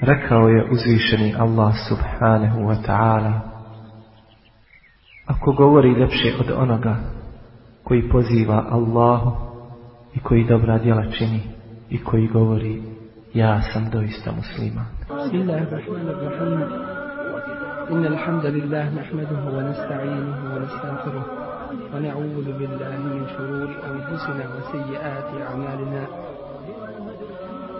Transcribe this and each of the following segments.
Rekao je uzvišeni Allah subhanahu wa ta'ala Ako govori lepše od onoga koji poziva Allahu i koji dobra djela čini i koji govori ja sam doista musliman. Bismillahirrahmanirrahim. Innal hamdalillah nahmaduhu wa nasta'inuhu wa nastaghfiruh wa na'udhu billahi min shururi anfusina wa sayyiati a'malina.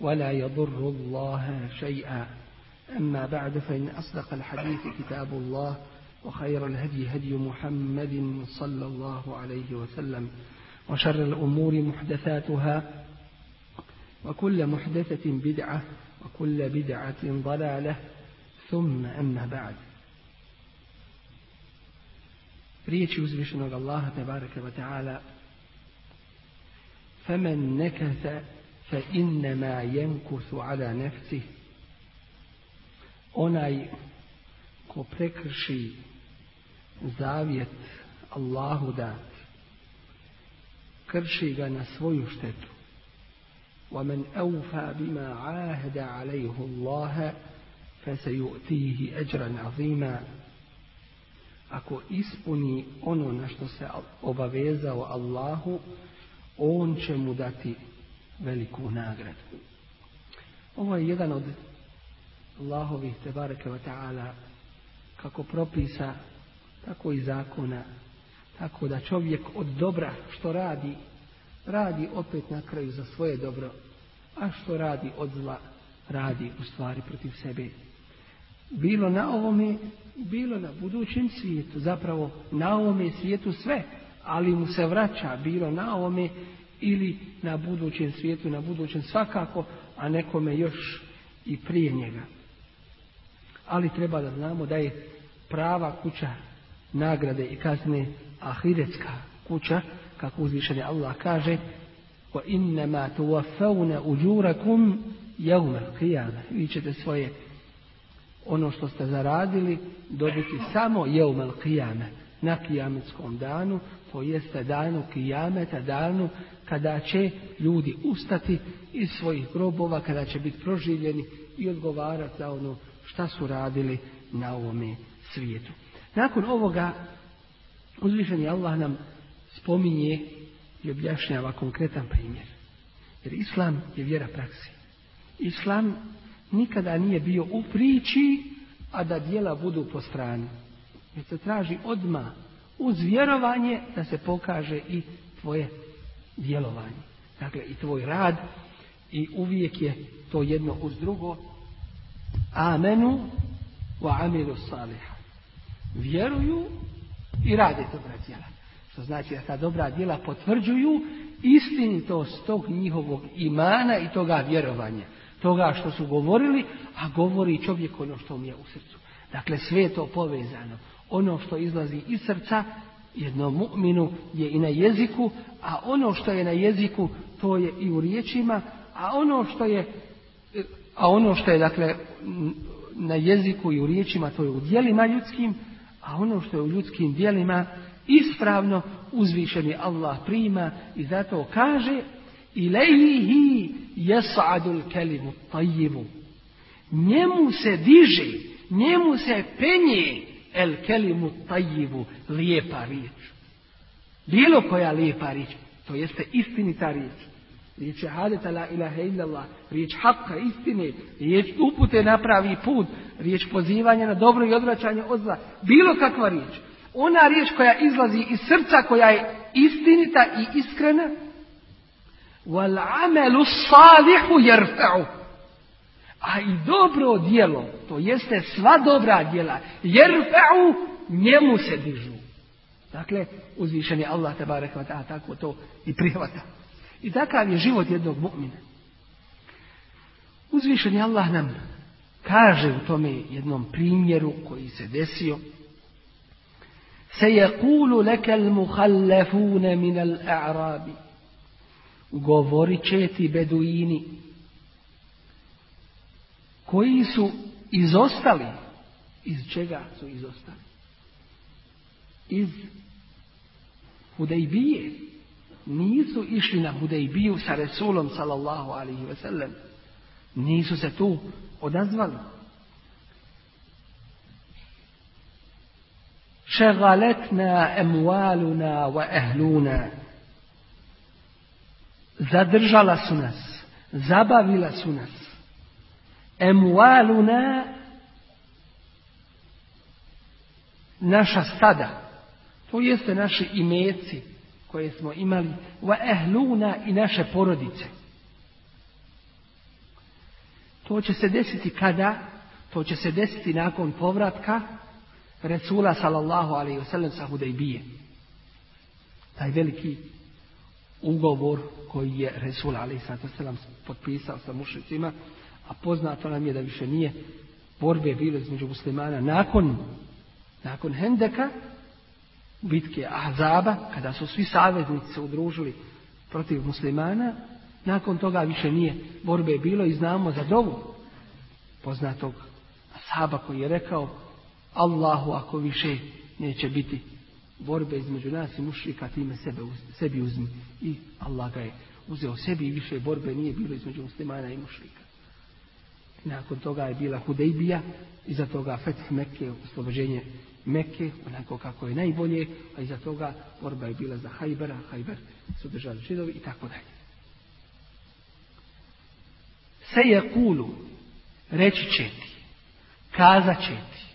ولا يضر الله شيئا. أما بعد فإن أصدق الحديث كتاب الله وخير الهدي هدي محمد صلى الله عليه وسلم وشر الأمور محدثاتها وكل محدثة بدعة وكل بدعة ضلالة. ثم أما بعد. Riječi Allaha tebareke wa ta'ala فمن نكث فإنما ينكث على نفسه onaj ko prekrši zavjet Allahu dat krši ga na svoju štetu ومن أوفى بما عاهد عليه الله فسيؤتيه أجرا عظيما ako ispuni ono na što se obavezao Allahu, on će mu dati veliku nagradu. Ovo je jedan od Allahovih tebareke ta'ala kako propisa, tako i zakona, tako da čovjek od dobra što radi, radi opet na kraju za svoje dobro, a što radi od zla, radi u stvari protiv sebe. Bilo na ovome, bilo na budućem svijetu, zapravo na ovome svijetu sve, ali mu se vraća bilo na ovome ili na budućem svijetu, na budućem svakako, a nekome još i prije njega. Ali treba da znamo da je prava kuća nagrade i kazne ahiretska kuća, kako uzvišeni Allah kaže, innama tuwaffawna ujurakum yawma al-qiyamah. Vi ćete svoje ono što ste zaradili dobiti samo jeumel kijame na kijametskom danu, to jeste danu kijameta, danu kada će ljudi ustati iz svojih grobova, kada će biti proživljeni i odgovarati za ono šta su radili na ovome svijetu. Nakon ovoga uzvišeni Allah nam spominje i objašnjava konkretan primjer. Jer Islam je vjera praksi. Islam nikada nije bio u priči, a da dijela budu po strani. Jer se traži odma uz vjerovanje da se pokaže i tvoje djelovanje. Dakle, i tvoj rad i uvijek je to jedno uz drugo. Amenu wa amilu saliha. Vjeruju i rade dobra djela. Što znači da ta dobra djela potvrđuju istinitost tog njihovog imana i toga vjerovanja toga što su govorili, a govori čovjek ono što mu je u srcu. Dakle, sve je to povezano. Ono što izlazi iz srca, jednom mu'minu je i na jeziku, a ono što je na jeziku, to je i u riječima, a ono što je, a ono što je, dakle, na jeziku i u riječima, to je u dijelima ljudskim, a ono što je u ljudskim dijelima, ispravno uzvišeni Allah prima i zato kaže ilaihi jes'adul kelimu tajibu. Njemu se diže, njemu se penje El kelimu tajivu, lijepa riječ. Bilo koja lijepa riječ, to jeste istinita riječ. Riječ je hadeta la ilaha illallah, riječ hapka istine, riječ upute napravi put, riječ pozivanja na dobro i odvraćanje od zla. Bilo kakva riječ. Ona riječ koja izlazi iz srca, koja je istinita i iskrena. Wal amelu salihu jerfe'u. A i dobro djelo, to jeste sva dobra djela, jer njemu se dižu. Dakle, uzvišen je Allah tabarek a tako to i prihvata. I takav je život jednog mu'mina. Uzvišen je Allah nam kaže u tome jednom primjeru koji se desio se je kulu lekel muhallefune minal a'rabi govorit će ti beduini koji su izostali. Iz čega su izostali? Iz Hudejbije nisu išli na Hudejbiju sa Resulom sallallahu alaihi ve sellem nisu se tu odazvali. Šegaletna emualuna wa ehluna. Zadržala su nas zabavila su nas emualuna naša stada to jeste naši imeci koje smo imali. Wa ehluna i naše porodice. To će se desiti kada? To će se desiti nakon povratka Resula sallallahu alaihi wasallam sa Hudejbije. Taj veliki ugovor koji je Resul alaihi wasallam potpisao sa mušicima, a poznato nam je da više nije borbe bile između muslimana nakon, nakon Hendeka, bitke Ahzaba, kada su svi saveznici se udružili protiv muslimana, nakon toga više nije borbe bilo i znamo za dovu poznatog ashaba koji je rekao Allahu ako više neće biti borbe između nas i mušrika, time sebe, sebi uzmi. I Allah ga je uzeo sebi i više borbe nije bilo između muslimana i mušrika. Nakon toga je bila Hudejbija, iza toga Feth Mekke, oslobođenje Mekke, onako kako je najbolje, a iza toga borba je bila za Hajbera, Hajber su držali židovi i tako dalje. Se je kulu, reći će ti, kazat će ti,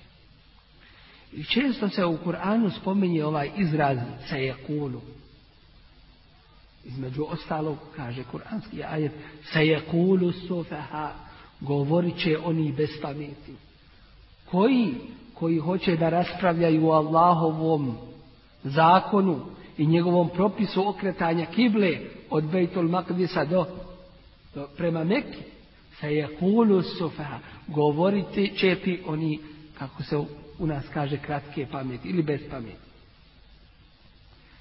i često se u Kur'anu spominje ovaj izraz kulu. Između ostalog, kaže kuranski ajet, kulu sufaha, govorit će oni bez pameti. Koji? Koji hoće da raspravljaju o Allahovom zakonu i njegovom propisu okretanja kible od Bejtul Makdisa do, do prema Mekke. kulu sufaha, govoriti ti oni, kako se u nas kaže kratke pameti ili bez pameti.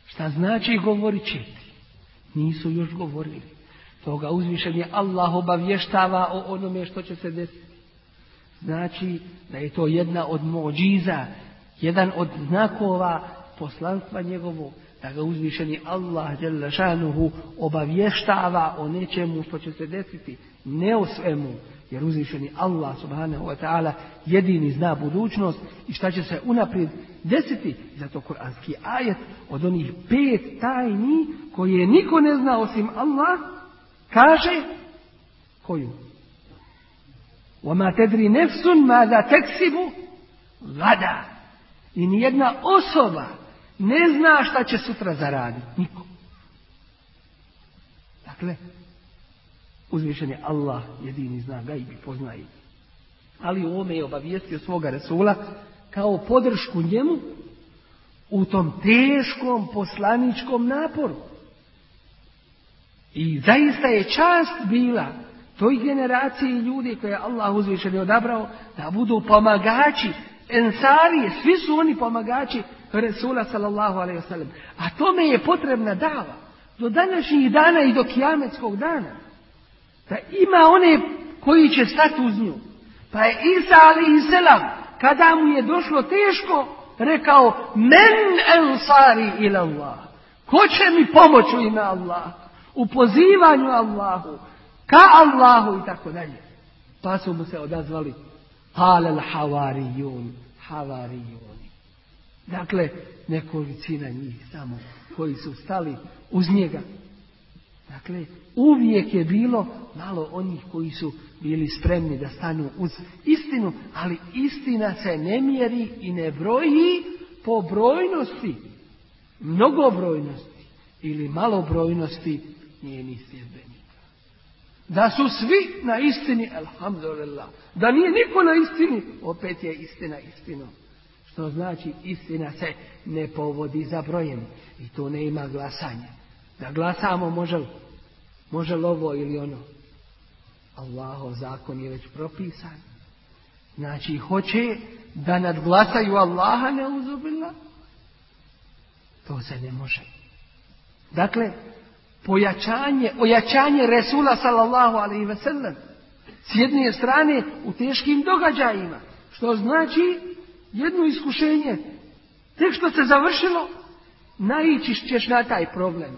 Šta znači govorit će ti? Nisu još govorili. Toga uzvišen je Allah obavještava o onome što će se desiti. Znači da je to jedna od mođiza, jedan od znakova poslanstva njegovog, da ga uzvišeni Allah šanuhu obavještava o nečemu što će se desiti, ne o svemu, jer uzvišeni Allah subhanahu wa ta'ala jedini zna budućnost i šta će se unaprijed desiti. Zato kuranski ajet od onih pet tajni koje niko ne zna osim Allah kaže koju? وَمَا تَدْرِ نَفْسٌ مَاذَا تَكْسِبُ Gada. I nijedna osoba ne zna šta će sutra zaraditi. Niko. Dakle, Uzvišen je Allah, jedini zna ga i poznaje. Ali u ovome je obavijestio svoga Resula kao podršku njemu u tom teškom poslaničkom naporu. I zaista je čast bila toj generaciji ljudi koje je Allah uzvišen je odabrao da budu pomagači ensarije, svi su oni pomagači Resula sallallahu alaihi wasallam. A tome je potrebna dava. Do današnjih dana i do kijametskog dana da ima one koji će stati uz nju. Pa je Isa ali i selam, kada mu je došlo teško, rekao, men ensari ila Allah. Ko će mi pomoći u ime Allah? U pozivanju Allahu, ka Allahu i tako dalje. Pa su mu se odazvali, halal havarijun, havarijun. Dakle, nekolicina njih samo koji su stali uz njega. Dakle, uvijek je bilo malo onih koji su bili spremni da stanu uz istinu, ali istina se ne mjeri i ne broji po brojnosti, mnogobrojnosti ili malobrojnosti njenih sljedbenika. Da su svi na istini, alhamdulillah. Da nije niko na istini, opet je istina istinom. Što znači istina se ne povodi za brojem i to ne ima glasanja. Da glasamo može? Može li ovo ili ono? Allahov zakon je već propisan. Znači hoće da nadglasaju Allaha ne uzubila. To se ne može. Dakle, pojačanje, ojačanje Resula sallallahu alaihi ve sellem s jedne strane u teškim događajima, što znači jedno iskušenje. Tek što se završilo, naići ćeš na taj problem.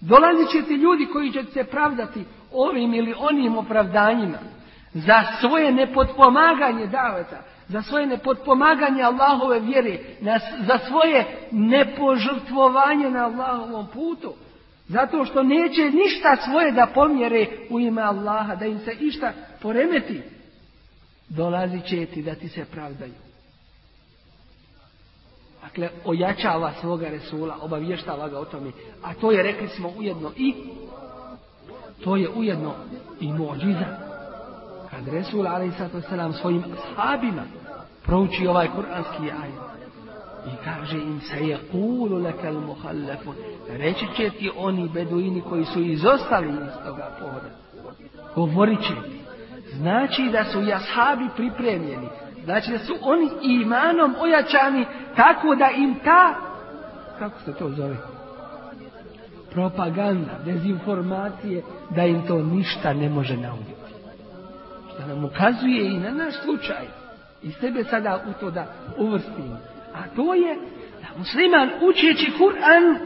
Dolazit će ti ljudi koji će se pravdati ovim ili onim opravdanjima za svoje nepotpomaganje daveta, za svoje nepotpomaganje Allahove vjere, za svoje nepožrtvovanje na Allahovom putu. Zato što neće ništa svoje da pomjere u ime Allaha, da im se išta poremeti. Dolazit će ti da ti se pravdaju. Dakle, ojačava svoga Resula, obavještava ga o tome. A to je, rekli smo, ujedno i to je ujedno i mođiza. Kad Resul, ali sad svojim sahabima prouči ovaj kuranski ajet i kaže im se je ulu lekal muhallafun. Reći će ti oni beduini koji su izostali iz toga pohoda. Govorit će ti. Znači da su jashabi pripremljeni. Znači da su oni imanom ojačani tako da im ta, kako se to zove, propaganda, dezinformacije, da im to ništa ne može nauditi. Što nam ukazuje i na naš slučaj. I sebe sada u to da uvrstim. A to je da musliman učeći Kur'an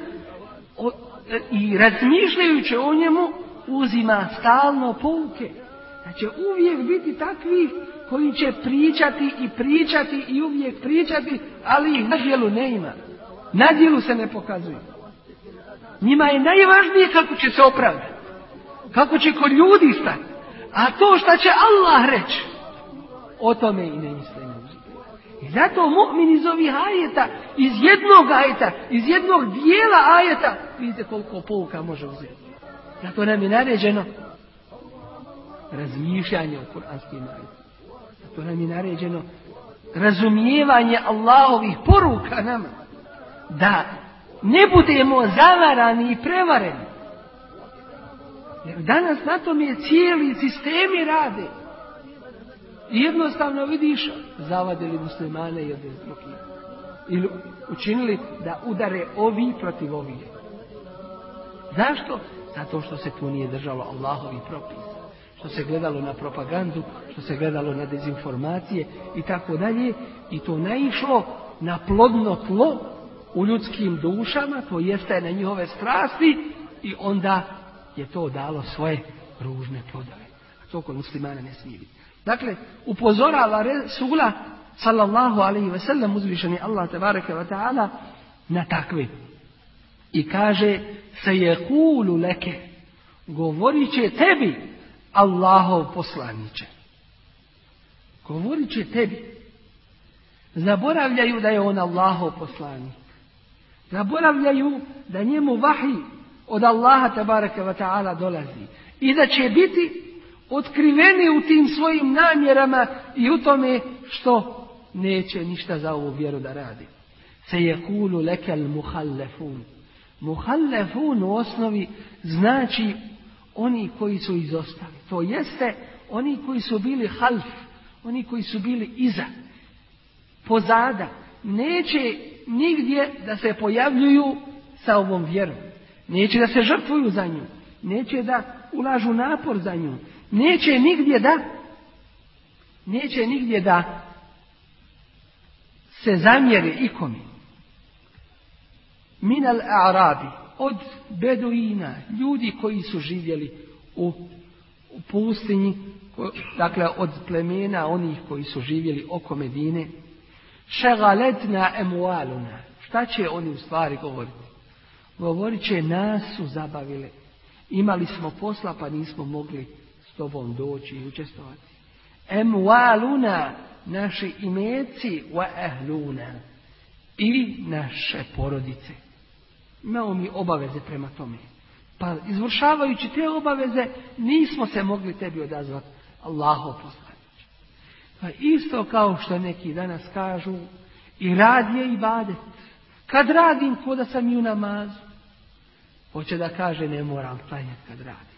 i razmišljajući o njemu uzima stalno pouke. Da će uvijek biti takvi koji će pričati i pričati i uvijek pričati, ali ih na dijelu ne ima. Na dijelu se ne pokazuju. Njima je najvažnije kako će se opravdati. Kako će kod ljudi stati. A to što će Allah reći, o tome i ne misle. I zato mu'min iz ovih ajeta, iz jednog ajeta, iz jednog dijela ajeta, vidite koliko pouka može uzeti. Zato nam je naređeno razmišljanje o kuranskim ajetima. Zato nam je naređeno razumijevanje Allahovih poruka nama. Da ne budemo zavarani i prevareni. Jer danas na tom je cijeli sistemi rade. Jednostavno vidiš, zavadili muslimane i Ili učinili da udare ovi protiv ovih. Zašto? Zato što se tu nije držalo Allahovi propis. Što se gledalo na propagandu, što se gledalo na dezinformacije i tako dalje. I to naišlo na plodno tlo u ljudskim dušama, to jeste na njihove strasti i onda je to dalo svoje ružne plodove. A to kod muslimana ne smije biti. Dakle, upozorava Resula sallallahu alaihi ve sellem uzvišeni Allah tebareke wa ta'ala na takve. I kaže se je kulu leke govorit će tebi Allahov poslaniće. Govorit će tebi. Zaboravljaju da je on Allahov poslanik. Zaboravljaju da njemu vahi od Allaha tabaraka wa ta'ala dolazi. I da će biti otkriveni u tim svojim namjerama i u tome što neće ništa za ovu vjeru da radi. Se je kulu lekel muhallefun. Muhallefun u osnovi znači oni koji su izostali. To jeste oni koji su bili half, oni koji su bili iza, pozada. Neće nigdje da se pojavljuju sa ovom vjerom. Neće da se žrtvuju za nju. Neće da ulažu napor za nju. Neće nigdje da neće nigdje da se zamjeri ikome. Minal Arabi, od Beduina, ljudi koji su živjeli u, u pustinji, dakle od plemena onih koji su živjeli oko Medine, šegaletna emualuna. Šta će oni u stvari govoriti? Govorit će nas su zabavile. Imali smo posla pa nismo mogli s tobom doći i učestovati. Emualuna, naši imeci, wa ehluna, i naše porodice. Imamo mi obaveze prema tome. Pa izvršavajući te obaveze nismo se mogli tebi odazvati Allaho poslanić. Pa isto kao što neki danas kažu i rad je i badet. Kad radim ko da sam i u namazu. Hoće da kaže ne moram klanjati kad radim.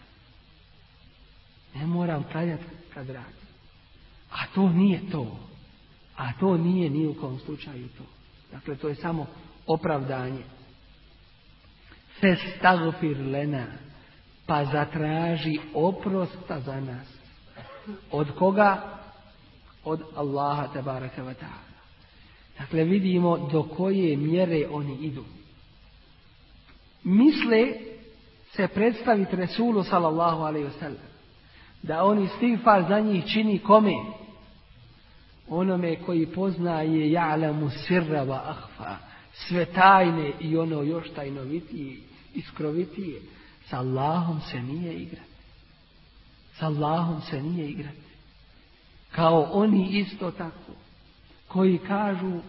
Ne moram klanjati kad radim. A to nije to. A to nije ni u kom slučaju to. Dakle, to je samo opravdanje. Festagfir lena, pa zatraži oprosta za nas. Od koga? Od Allaha tabaraka wa ta'ala. Dakle, vidimo do koje mjere oni idu. Misle se predstaviti Resulu sallallahu alaihi wasallam. Da oni stigfar za njih čini kome? Onome koji poznaje ja'lamu sirra wa ahfa. Sve tajne i ono još tajnovitije, iskrovitije. S Allahom se nije igrati. S Allahom se nije igrati. Kao oni isto tako. Koji kažu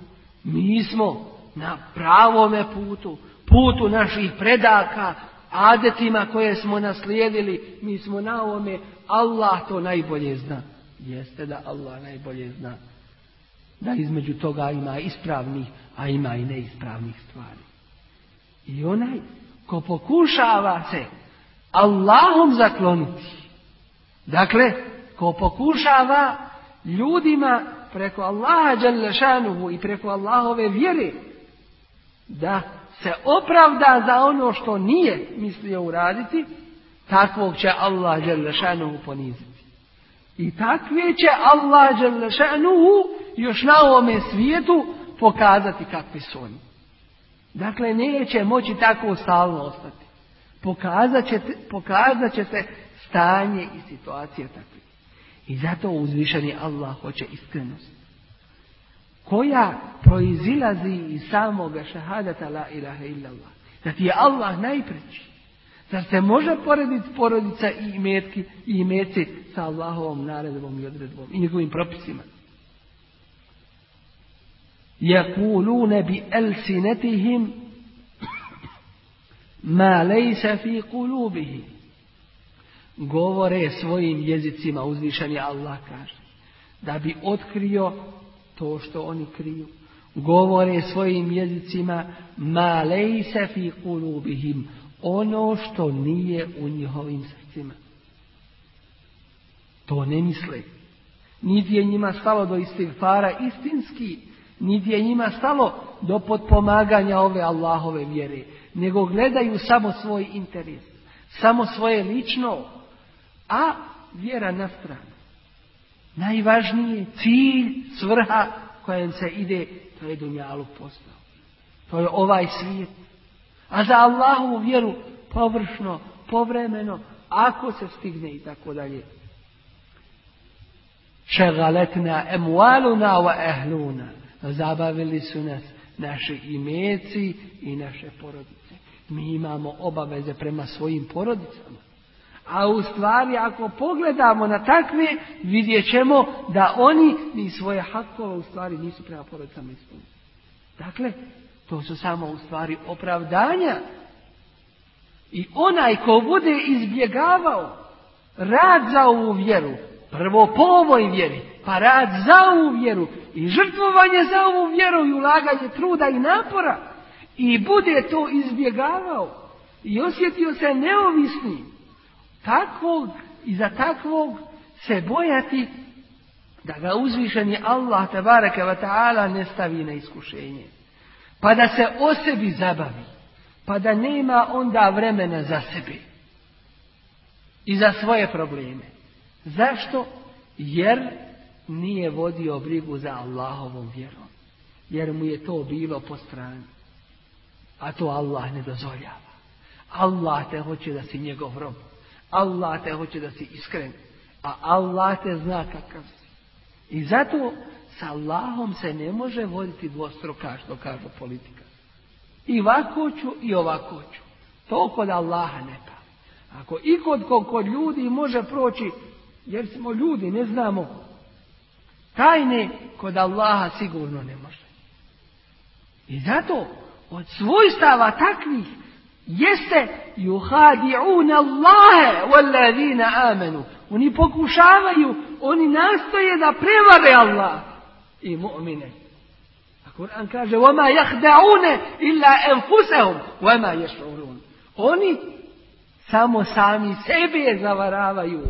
mi smo na pravome putu, putu naših predaka, adetima koje smo naslijedili, mi smo na ovome, Allah to najbolje zna. Jeste da Allah najbolje zna. Da između toga ima ispravnih, a ima i neispravnih stvari. I onaj ko pokušava se Allahom zakloniti, dakle, ko pokušava ljudima preko Allaha Đalešanuhu i preko Allahove vjere, da se opravda za ono što nije mislio uraditi, takvog će Allah Đalešanuhu poniziti. I takve će Allah Đalešanuhu još na ovome svijetu pokazati kakvi su oni. Dakle, neće moći tako stalno ostati. Pokazat će, pokazat će se stanje i situacija takve. I zato uzvišeni Allah hoće iskrenost. Koja proizilazi iz samoga šahadata la ilaha illallah. Da je Allah najpreći. Zar se može porediti porodica i imetki i imeci sa Allahovom naredbom i odredbom i njegovim propisima? Jakulune bi elsinetihim ma lejsa fi kulubihim. Govore svojim jezicima, uzvišeni Allah kaže, da bi otkrio to što oni kriju. Govore svojim jezicima ma lejsa fi kulubihim ono što nije u njihovim srcima to ne misle niti je njima stalo do istighfara istinski niti je njima stalo do potpomaganja ove Allahove vjere, nego gledaju samo svoj interes, samo svoje lično, a vjera na stranu. Najvažniji cilj, svrha kojem se ide, to je dunjalu postao. To je ovaj svijet. A za Allahovu vjeru površno, povremeno, ako se stigne i tako dalje. Šegaletna emualuna wa ehluna zabavili su nas naši imeci i naše porodice. Mi imamo obaveze prema svojim porodicama. A u stvari ako pogledamo na takve, vidjet ćemo da oni ni svoje hakove u stvari nisu prema porodicama ispunili. Dakle, to su samo u stvari opravdanja. I onaj ko bude izbjegavao rad za ovu vjeru, prvo po ovoj vjeri, pa rad za ovu vjeru i žrtvovanje za ovu vjeru i ulaganje truda i napora i bude to izbjegavao i osjetio se neovisni takvog i za takvog se bojati da ga uzvišeni Allah tabaraka wa ta'ala ne stavi na iskušenje pa da se o sebi zabavi pa da nema onda vremena za sebe i za svoje probleme zašto? jer nije vodio brigu za Allahovom vjerom. Jer mu je to bilo po strani. A to Allah ne dozvoljava. Allah te hoće da si njegov rob. Allah te hoće da si iskren. A Allah te zna kakav si. I zato sa Allahom se ne može voditi dvostruka, što kaže politika. I ovako ću i ovako ću. To kod Allaha ne pa. Ako i kod, kod ljudi može proći, jer smo ljudi, ne znamo Tajne kod Allaha sigurno ne može. I zato od svojstava takvih jeste yuhadi'un Allahe walladina amenu. Oni pokušavaju, oni nastoje da prevare Allah i mu'mine. A Kur'an kaže وَمَا يَخْدَعُونَ إِلَّا أَنفُسَهُمْ وَمَا يَشْعُرُونَ Oni samo sami sebe zavaravaju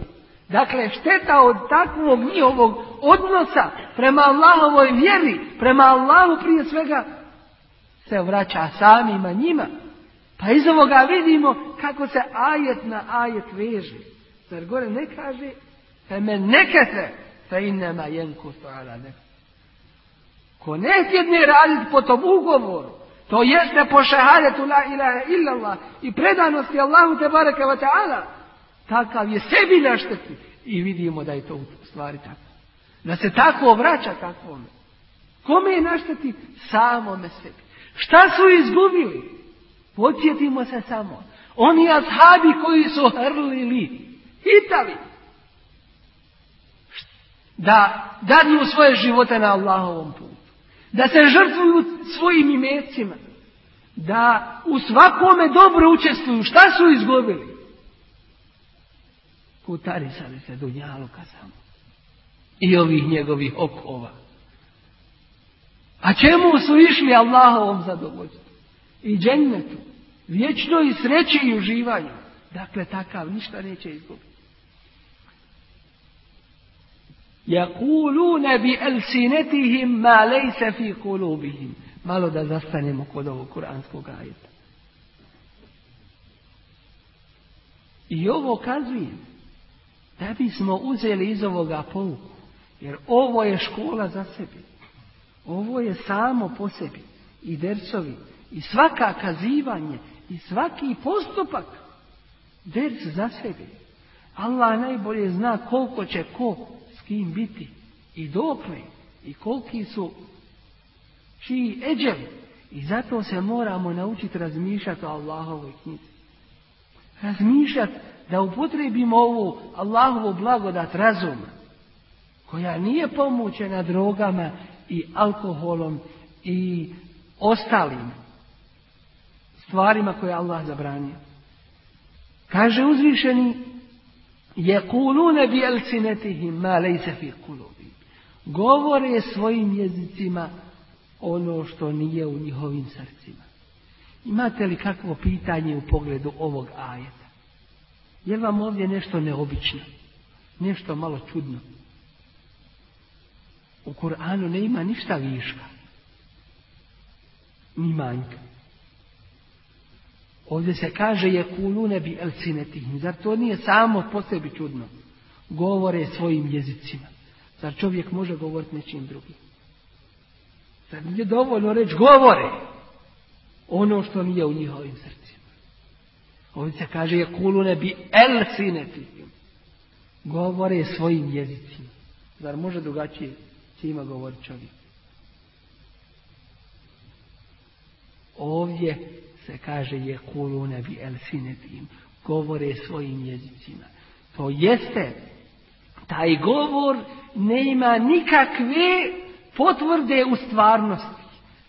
Dakle, šteta od takvog njihovog odnosa prema Allahovoj vjeri, prema Allahu prije svega, se vraća samima njima. Pa iz ovoga vidimo kako se ajet na ajet veže. Zar gore ne kaže, fe me nekete, fe innema jenku ala ne. Ko ne htjedne raditi po tom ugovoru, to jeste po šahadetu la ilaha illallah i predanosti Allahu te baraka wa ta'ala, takav je sebi našteti. I vidimo da je to u stvari tako. Da se tako vraća takvome. Kome je našteti? Samome sebi. Šta su izgubili? Podsjetimo se samo. Oni ashabi koji su hrlili, hitali, da dadnu svoje živote na Allahovom putu. Da se žrtvuju svojim imecima. Da u svakome dobro učestvuju. Šta su izgubili? Kutarisali se Dunjaluka samo. I ovih njegovih okova. A čemu su išli Allahovom zadovoljstvu? I džennetu. Vječno i sreći i uživanju. Dakle, takav ništa neće izgubiti. Jakulune bi elsinetihim ma lejse fi. Malo da zastanemo kod ovog kuranskog ajeta. I ovo kazuje da bismo uzeli iz ovoga pouku. Jer ovo je škola za sebi. Ovo je samo po sebi. I dercovi. I svaka kazivanje. I svaki postupak. Derc za sebi. Allah najbolje zna koliko će ko kim biti. I dokle. I koliki su čiji eđel. I zato se moramo naučiti razmišljati o Allahovoj knjizi. Razmišljati da upotrebimo ovu Allahovu blagodat razuma koja nije pomućena drogama i alkoholom i ostalim stvarima koje Allah zabranio. Kaže uzvišeni kulune bi elcinetihim ma lejse fi. Govore svojim jezicima ono što nije u njihovim srcima. Imate li kakvo pitanje u pogledu ovog ajeta? Je vam ovdje nešto neobično? Nešto malo čudno? U Kur'anu ne ima ništa viška. Ni manjka. Ovdje se kaže je kulune bi elcinetihim. Zar to nije samo po sebi čudno? Govore svojim jezicima. Zar čovjek može govoriti nečim drugim? Zar nije dovoljno reći govore ono što nije u njihovim srcima? Ovdje se kaže je kulune bi elcinetihim. Govore svojim jezicima. Zar može drugačije? ima govori čovjek. Ovdje se kaže je kulune bi elsinetim. Govore svojim jezicima. To jeste, taj govor ne ima nikakve potvrde u stvarnosti.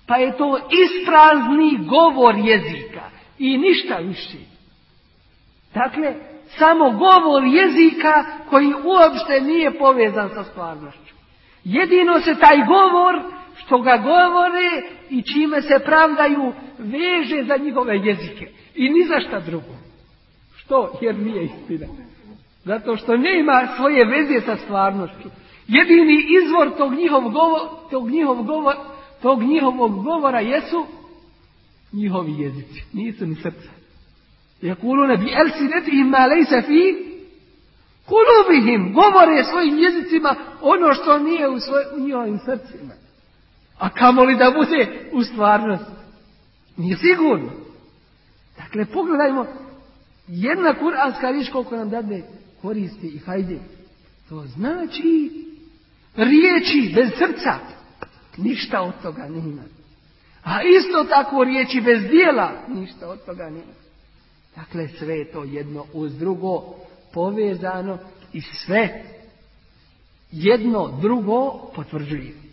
Pa je to isprazni govor jezika i ništa više. Dakle, samo govor jezika koji uopšte nije povezan sa stvarnošću. Jedino se taj govor što ga govore i čime se pravdaju veže za njihove jezike. I ni za šta drugo. Što? Jer nije istina. Zato što ne ima svoje veze sa stvarnošću. Jedini izvor tog njihovog govora, tog njihovog govora, tog njihovog govora jesu njihovi jezici. Nisu ni srca. Jakulune bi elsinetihim ma lejse fi Kulubihim govore svojim jezicima ono što nije u, svoj, u njihovim srcima. A kamoli da bude u stvarnosti. Nije sigurno. Dakle, pogledajmo jedna kuranska riječ koliko nam dadne koristi i hajde. To znači riječi bez srca. Ništa od toga nema. A isto tako riječi bez dijela. Ništa od toga nema. Dakle, sve je to jedno uz drugo povezano i sve jedno drugo potvrđuje.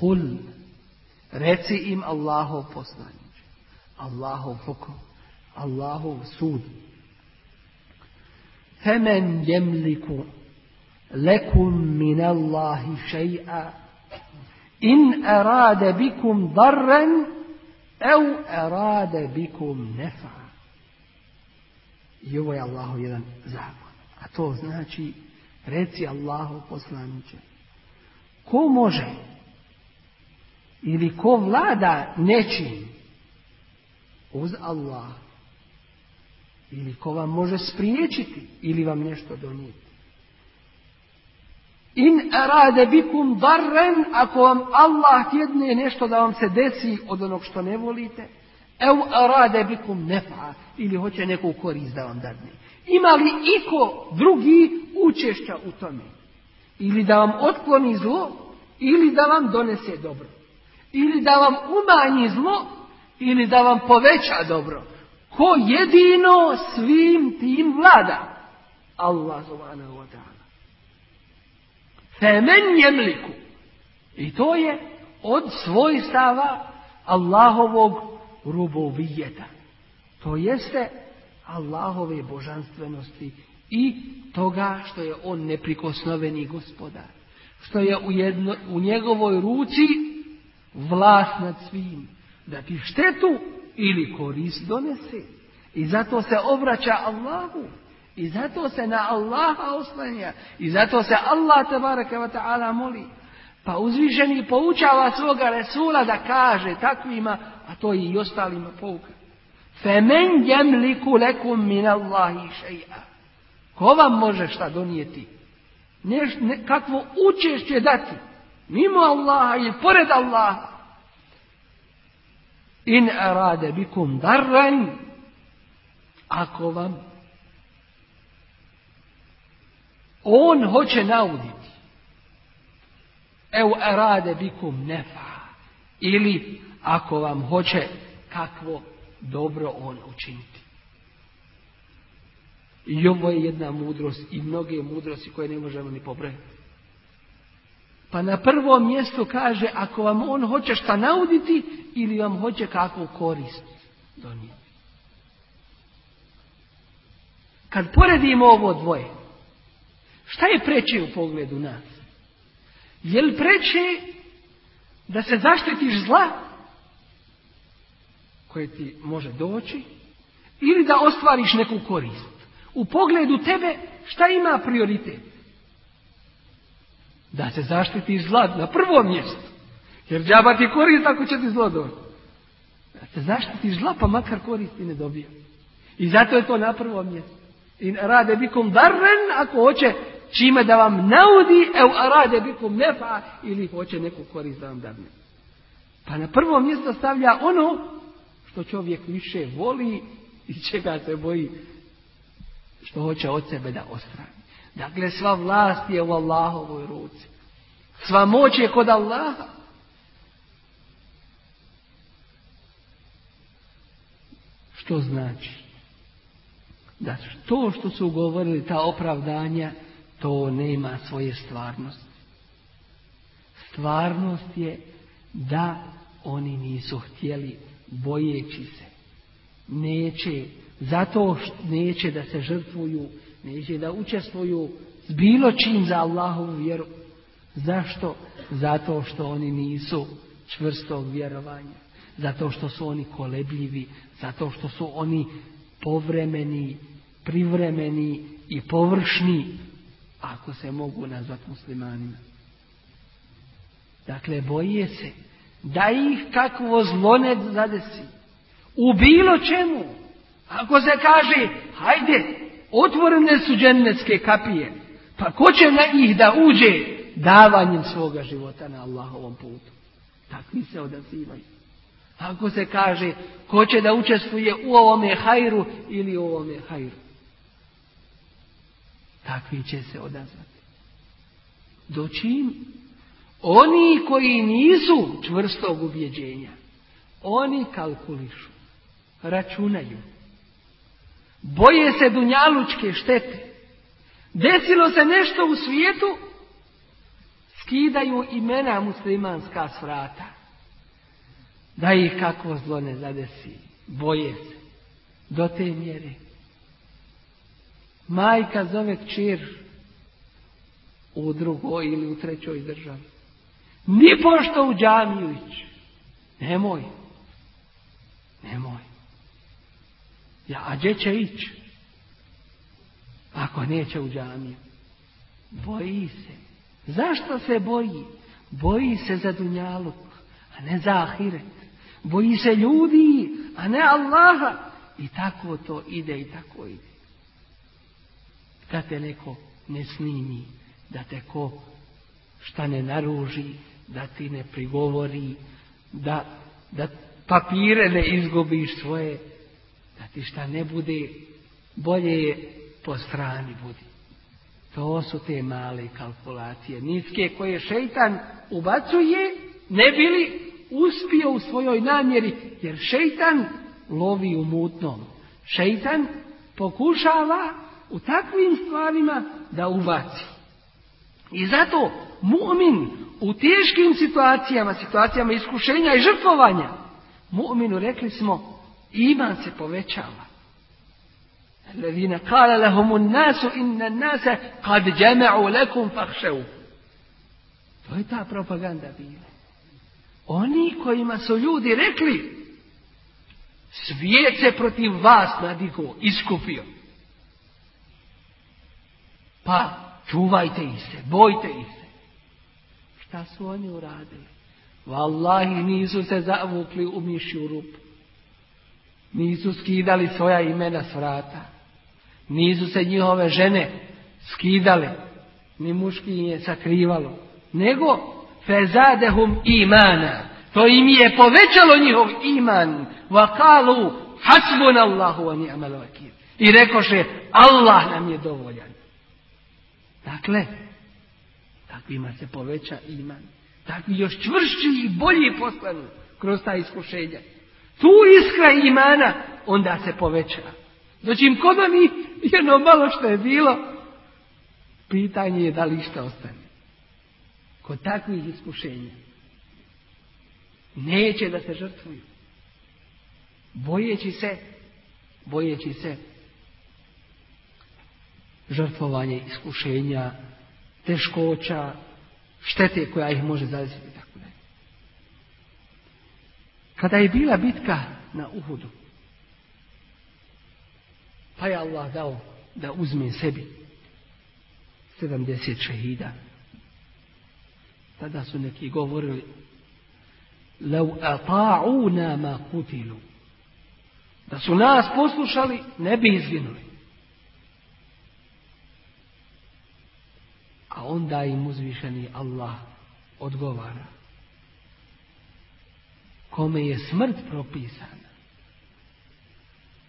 Kul, reci im Allahov poslaniče, Allahov hukum, Allahov sud. Femen jemliku lekum min Allahi še'a in arade bikum darren au arade bikum nefa. I ovo je Allahov jedan zakon. A to znači, reci Allahu poslaniće, ko može ili ko vlada nečim uz Allah ili ko vam može spriječiti ili vam nešto donijeti. In rade bikum darren, ako vam Allah tjedne nešto da vam se desi od onog što ne volite, ev rade bikum nefa, ili hoće neku korist da vam dadne. Ima li iko drugi učešća u tome? Ili da vam otkloni zlo, ili da vam donese dobro. Ili da vam umanji zlo, ili da vam poveća dobro. Ko jedino svim tim vlada? Allah subhanahu wa ta'ala. Femen jemliku. I to je od svojstava Allahovog rubovijeta. To jeste Allahove božanstvenosti i toga što je on neprikosnoveni gospodar. Što je u, jedno, u njegovoj ruci vlast nad svim. Da ti štetu ili korist donese. I zato se obraća Allahu. I zato se na Allaha oslanja. I zato se Allah tabaraka wa ta'ala moli. Pa uzvišeni poučava svoga Resula da kaže takvima, a to i ostalima pouka. Femen jemliku lekum min Allahi šeja. Ko vam može šta donijeti? Ne, ne, kakvo učešće dati? Mimo Allaha ili pored Allaha. In arade bikum darran. Ako vam on hoće nauditi. Evo arade bikum nefa. Ili ako vam hoće kakvo dobro on učiniti. I ovo je jedna mudrost i mnoge mudrosti koje ne možemo ni pobrojati. Pa na prvom mjestu kaže ako vam on hoće šta nauditi ili vam hoće kakvu korist donijeti. Kad poredimo ovo dvoje, šta je preče u pogledu nas? Je li preče da se zaštitiš zla koje ti može doći ili da ostvariš neku korist? U pogledu tebe šta ima prioritet? Da se zaštitiš zla na prvom mjestu. Jer džaba ti korist ako će ti zlo doći. Da se zaštitiš zla pa makar koristi ne dobije. I zato je to na prvom mjestu. I rade bikom darren ako hoće čime da vam naudi, evo rade bikom nefa ili hoće neku korist da vam dadne. Pa na prvo mjesto stavlja ono što čovjek više voli i čega se boji što hoće od sebe da ostrani. Dakle, sva vlast je u Allahovoj ruci. Sva moć je kod Allaha. Što znači? Da to što su govorili, ta opravdanja, to nema svoje stvarnosti. Stvarnost je da oni nisu htjeli bojeći se. Neće, zato što neće da se žrtvuju, neće da učestvuju s bilo čim za Allahovu vjeru. Zašto? Zato što oni nisu čvrstog vjerovanja. Zato što su oni kolebljivi, zato što su oni povremeni, privremeni i površni, ako se mogu nazvati muslimanima. Dakle, boje se da ih kakvo zlo ne zadesi. U bilo čemu. Ako se kaže, hajde, otvorene su džennetske kapije, pa ko će na njih da uđe davanjem svoga života na Allahovom putu? Takvi se odazivaju. Ako se kaže, ko će da učestvuje u ovome hajru ili u ovome hajru? Takvi će se odazvati. Dočim oni koji nisu čvrstog ubjeđenja, oni kalkulišu, računaju, boje se dunjalučke štete. Desilo se nešto u svijetu, skidaju imena muslimanska s vrata. Da ih kakvo zlo ne zadesi, boje se. Do te mjere. Majka zove kćer u drugoj ili u trećoj državi. Ni pošto u džamiju ići. Nemoj. Nemoj. Ja, a gdje će ići? ako neće u džamiju. Boji se. Zašto se boji? Boji se za dunjaluk, a ne za ahiret. Boji se ljudi, a ne Allaha. I tako to ide i tako ide. Da te neko ne snimi, da te ko šta ne naruži, da ti ne prigovori, da, da papire ne izgubiš svoje, da ti šta ne bude, bolje je po strani budi. To su te male kalkulacije, niske koje šeitan ubacuje, ne bili uspio u svojoj namjeri, jer šeitan lovi u mutnom. Šeitan pokušava u takvim stvarima da ubaci. I zato mu'min u teškim situacijama, situacijama iskušenja i žrtvovanja, mu'minu rekli smo, iman se povećava. Ledina kala lahumun nasu inna nasa kad džema'u lekum fahšavu. To je ta propaganda bila. Oni kojima su ljudi rekli svijet se protiv vas nadigo, iskupio. Pa čuvajte ih se, bojte ih se. Šta su oni uradili? Wallahi nisu se zavukli u mišju rupu. Nisu skidali svoja imena s vrata. Nisu se njihove žene skidale, ni muški je sakrivalo, nego fezadehum imana. To im je povećalo njihov iman. Vakalu hasbun Allahu wa ni'mal vakil. I rekoše, Allah nam je dovoljan. Dakle, takvima se poveća iman. Takvi još čvršći i bolji postanu kroz ta iskušenja. Tu iskra imana onda se poveća. Doći kod oni jedno malo što je bilo, pitanje je da li šta ostane. Kod takvih iskušenja neće da se žrtvuju. Bojeći se, bojeći se žrtvovanje iskušenja, teškoća, štete koja ih može zadesiti. Kada je bila bitka na Uhudu, pa je Allah dao da uzme sebi 70 šehida. Tada su neki govorili Lau ata'una ma kutilu. Da su nas poslušali, ne bi izginuli. A onda im uzvišeni Allah odgovara Kome je smrt propisana,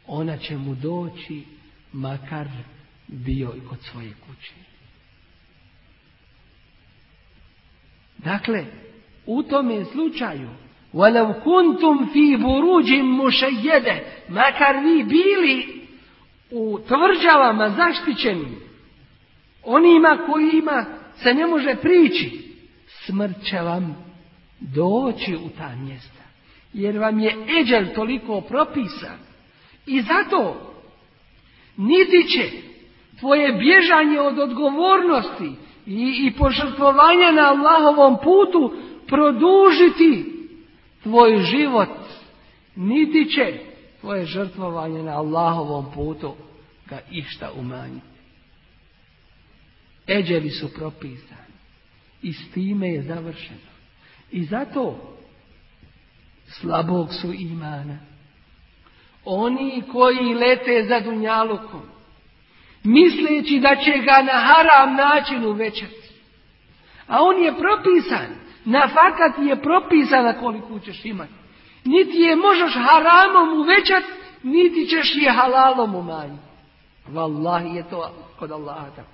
ona će mu doći makar bio i kod svoje kuće. Dakle, u tome slučaju, وَلَوْ كُنْتُمْ فِي بُرُوجٍ مُشَيَّدَ Makar vi bili u tvrđavama zaštićeni, onima kojima se ne može prići, smrt će vam doći u ta mjesta. Jer vam je eđel toliko propisan. I zato niti će tvoje bježanje od odgovornosti i, i požrtvovanje na Allahovom putu produžiti tvoj život, niti će tvoje žrtvovanje na Allahovom putu ga išta umanjiti. Eđeli su propisani i s time je završeno. I zato slabog su imana. Oni koji lete za dunjalukom, misleći da će ga na haram način uvećati. A on je propisan. Na fakat je propisana koliko ćeš imati. Niti je možeš haramom uvećati, niti ćeš je halalom umanjiti. Wallahi je to kod Allaha tako.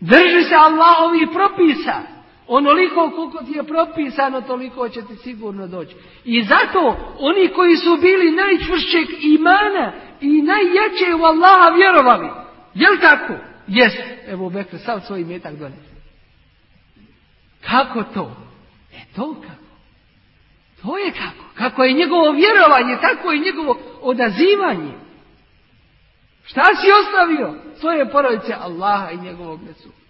Drži se Allahovi propisa. Onoliko koliko ti je propisano, toliko će ti sigurno doći. I zato oni koji su bili najčvršćeg imana i najjače u Allaha vjerovali. Jel tako? Jes. Evo Bekr, sav svoj metak donese. Kako to? E to kako? To je kako. Kako je njegovo vjerovanje, tako je njegovo odazivanje. Šta si ostavio? Svoje porodice Allaha i njegovog nesu.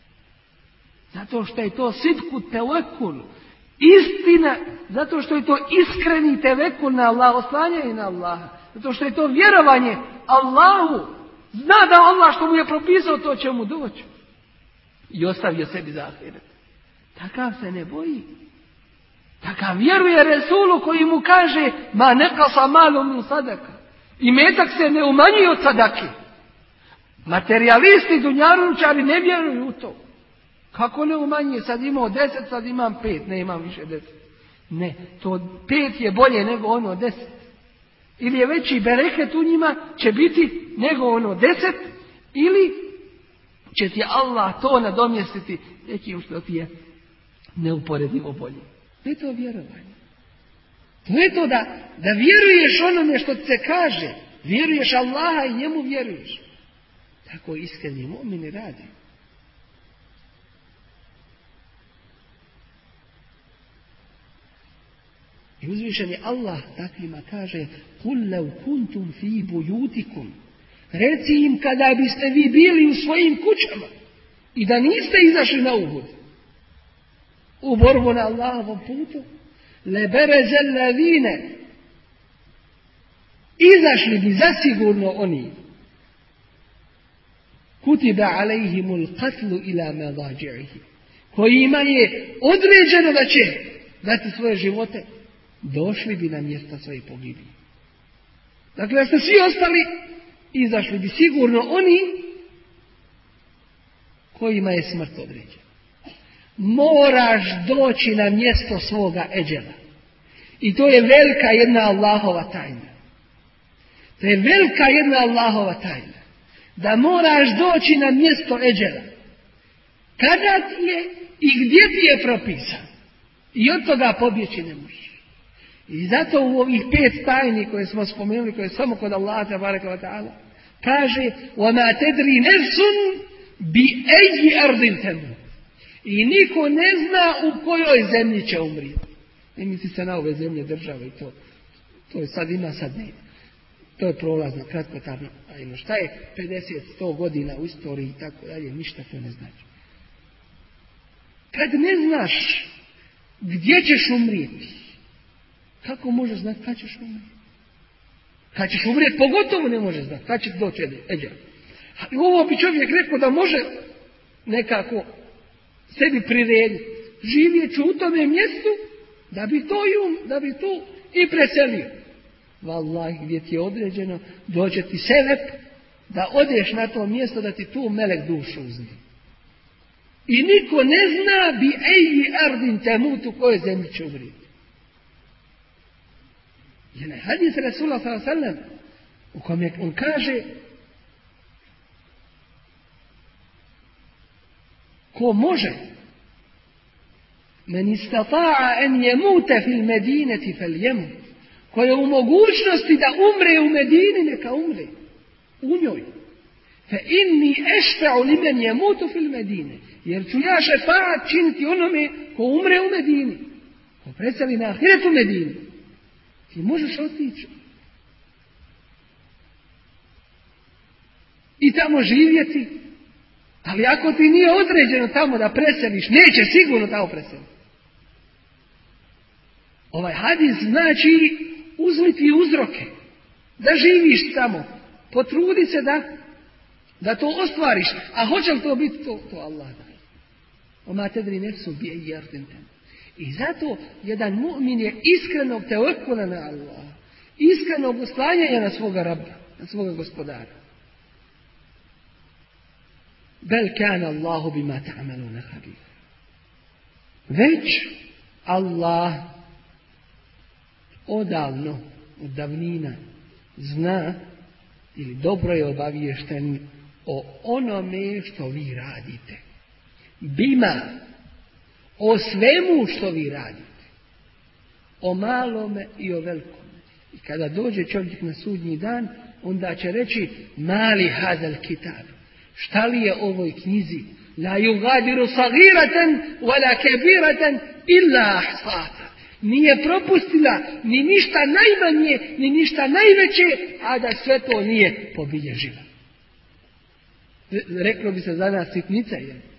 Zato što je to sitku telekul. Istina, zato što je to iskreni tevekul na Allah, oslanjanje na Allaha. Zato što je to vjerovanje Allahu Zna da Allah što mu je propisao, to će mu doći. I ostavio sebi za Takav se ne boji. Takav vjeruje Resulu koji mu kaže, ma neka sa malom sadaka. I metak se ne umanjuje od sadake. Materialisti, dunjarunčari ne vjeruju u to. Kako ne umanjuje? Sad imao deset, sad imam pet, ne imam više deset. Ne, to pet je bolje nego ono deset. Ili je veći bereket u njima će biti nego ono deset, ili će ti Allah to nadomjestiti nekim što ti je neuporedivo bolje. To je to vjerovanje. To je to da, da vjeruješ onome što se kaže. Vjeruješ Allaha i njemu vjeruješ. Tako iskreni mu'mini radi. I uzvišen je Allah takvima kaže Kul kuntum fi bujutikum Reci im kada biste vi bili u svojim kućama i da niste izašli na uhud u borbu na Allahovom putu. Lebereze ladine. Izašli bi zasigurno oni. Kutiba alejhimul qatlu ila madađihi kojima je određeno da će dati svoje živote došli bi na mjesta svoje pogibije. Dakle, da ste svi ostali, izašli bi sigurno oni kojima je smrt određena. Moraš doći na mjesto svoga eđela. I to je velika jedna Allahova tajna. To je velika jedna Allahova tajna. Da moraš doći na mjesto eđela. Kada ti je i gdje ti je propisan. I od toga pobjeći ne možeš. I zato u ovih pet tajni koje smo spomenuli, koje je samo kod Allaha tabaraka wa ta'ala, kaže وَمَا تَدْرِ نَفْسٌ بِأَيِّ أَرْضٍ تَمُوتِ I niko ne zna u kojoj zemlji će umrijeti. Ne misli se na ove zemlje države i to. To je sad ima, sad ne. To je prolazno, kratko tamo. Ajmo, šta je 50-100 godina u istoriji i tako dalje, ništa to ne znači. Kad ne znaš gdje ćeš umrijeti, kako možeš znati kad ćeš umrijeti? Kad ćeš umrijeti, pogotovo ne može znati kad će doći eđer. Ali ovo bi čovjek rekao da može nekako sebi prirediti. Živjet ću u tome mjestu da bi to i um, da bi tu i preselio. Wallahi, gdje ti je određeno, dođe ti selep da odeš na to mjesto da ti tu melek dušu uzme. I niko ne zna bi eji ardin temutu koje zemlji će umrijeti. Jer hadis Rasula sallam u kojem on kaže ko može men istata'a en jemute fil medineti fel jemut ko je u mogućnosti da umre u Medini neka umre u njoj. Fe inni ešfe'u li men jemutu fil medine. Jer ću ja šefaat činiti onome ko umre u Medini ko na ahiretu Medini ti možeš otići. I tamo živjeti. Ali ako ti nije određeno tamo da preseliš, neće sigurno tamo preseliti. Ovaj hadis znači uzmiti uzroke. Da živiš tamo. Potrudi se da, da to ostvariš. A hoće li to biti to? To Allah daje. Oma tedri nefsu bije jerdin i zato jedan mu'min je iskrenog teokula na Allah. Iskrenog oslanjanja na svoga rabba, na svoga gospodara. Bel kana Allahu bima ta'maluna habir. Već Allah odavno, od davnina, zna ili dobro je obaviješten o onome što vi radite. Bima o svemu što vi radite. O malome i o velikome. I kada dođe čovjek na sudnji dan, onda će reći mali hadal kitab. Šta li je ovoj knjizi? La yugadiru sagiraten wala kebiraten illa ahsata. Nije propustila ni ništa najmanje, ni ništa najveće, a da sve to nije pobilježila. Reklo bi se za nas sitnica je.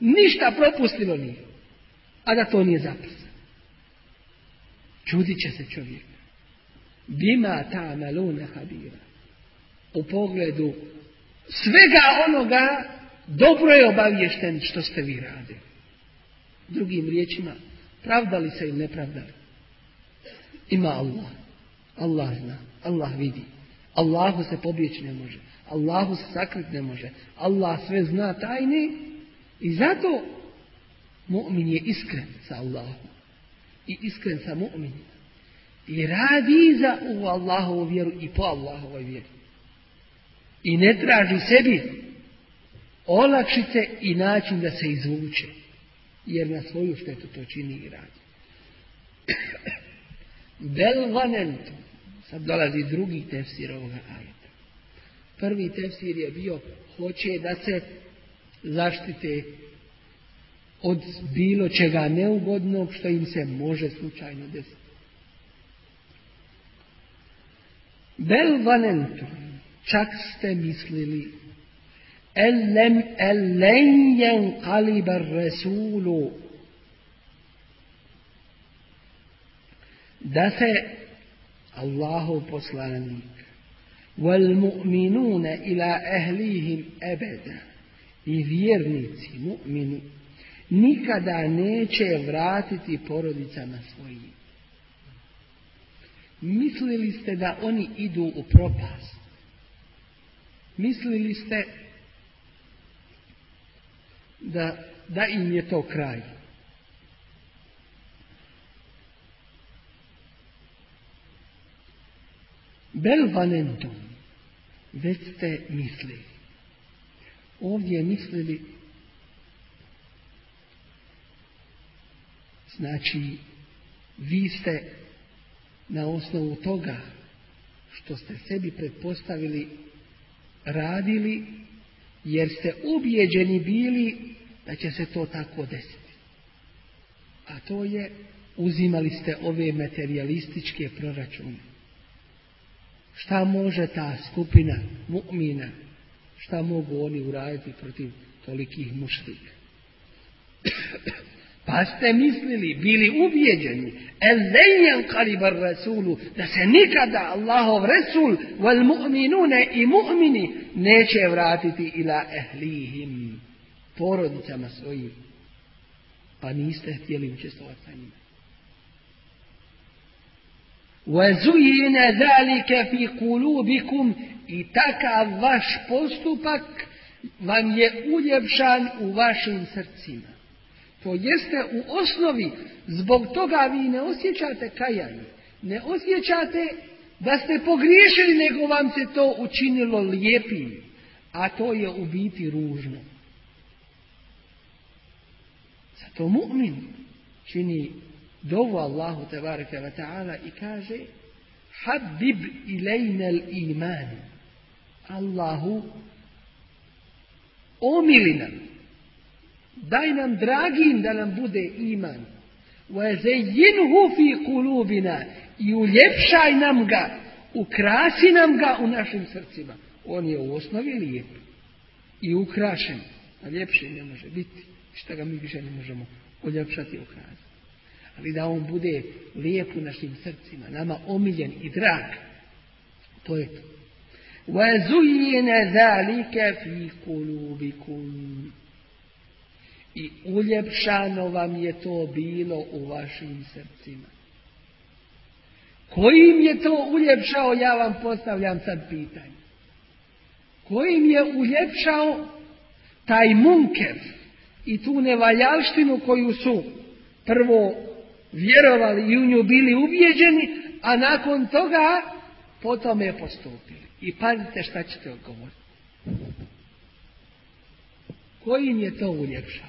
Ništa propustilo nije. A da to nije zapisano. Čudit će se čovjek. Bima ta habira. u pogledu svega onoga dobro je obavješten što ste vi radili. Drugim riječima, pravdali se ili ne pravdali. Ima Allah. Allah zna. Allah vidi. Allahu se pobjeći ne može. Allahu se sakrit ne može. Allah sve zna tajni i zato mu'min je iskren sa Allahom. I iskren sa mu'minima. I radi za u Allahovu vjeru i po Allahovoj vjeri. I ne traži sebi olakšice i način da se izvuče. Jer na svoju štetu to čini i radi. Bel vanentu. Sad dolazi drugi tefsir ovoga ajeta. Prvi tefsir je bio hoće da se zaštite od bilo čega neugodnog što im se može slučajno desiti. Bel vanentu. Čak ste mislili Ellen, ellen jenqalibar resulu da se Allahu poslanik wal mu'minuna ila ahlihim ebeda i vjernici mu'mini nikada neće vratiti porodicama svojim. Mislili ste da oni idu u propast. Mislili ste da, da im je to kraj. Bel vanentum, već ste mislili. Ovdje mislili, znači, vi ste na osnovu toga što ste sebi pretpostavili radili jer ste ubijeđeni bili da će se to tako desiti. A to je uzimali ste ove materialističke proračune. Šta može ta skupina mu'mina, šta mogu oni uraditi protiv tolikih mušlika? Pa ste mislili, bili ubijeđeni, ellenjen kalibar rasulu, da se nikada Allahov Resul, wal mu'minune i mu'mini, neće vratiti ila ehlihim, porodicama svojim. Pa niste htjeli učestovati sa njima. وَزُيِّنَ ذَلِكَ فِي قُلُوبِكُمْ i takav vaš postupak vam je uljepšan u vašim srcima. To jeste u osnovi, zbog toga vi ne osjećate kajanje, ne osjećate da ste pogriješili, nego vam se to učinilo lijepim, a to je u biti ružno. Zato mu'min čini dovu Allahu tebareke wa ta'ala i kaže Habib ilajna iman Allahu omili nam Daj nam dragim da nam bude iman. وَزَيِّنْهُ فِي قُلُوبِنَا I uljepšaj nam ga, ukrasi nam ga u našim srcima. On je u osnovi lijep i ukrašen, a ljepše ne može biti. Šta ga mi više ne možemo uljepšati i ukrasiti. Ali da on bude lijep u našim srcima, nama omiljen i drag. To je to. وَزُيِّنَ ذَلِكَ فِي قُلُوبِكُمْ i uljepšano vam je to bilo u vašim srcima. Kojim je to uljepšao, ja vam postavljam sad pitanje. Kojim je uljepšao taj munker i tu nevaljalštinu koju su prvo vjerovali i u nju bili ubijeđeni, a nakon toga potom je postupili. I pazite šta ćete odgovoriti. Kojim je to uljepšao?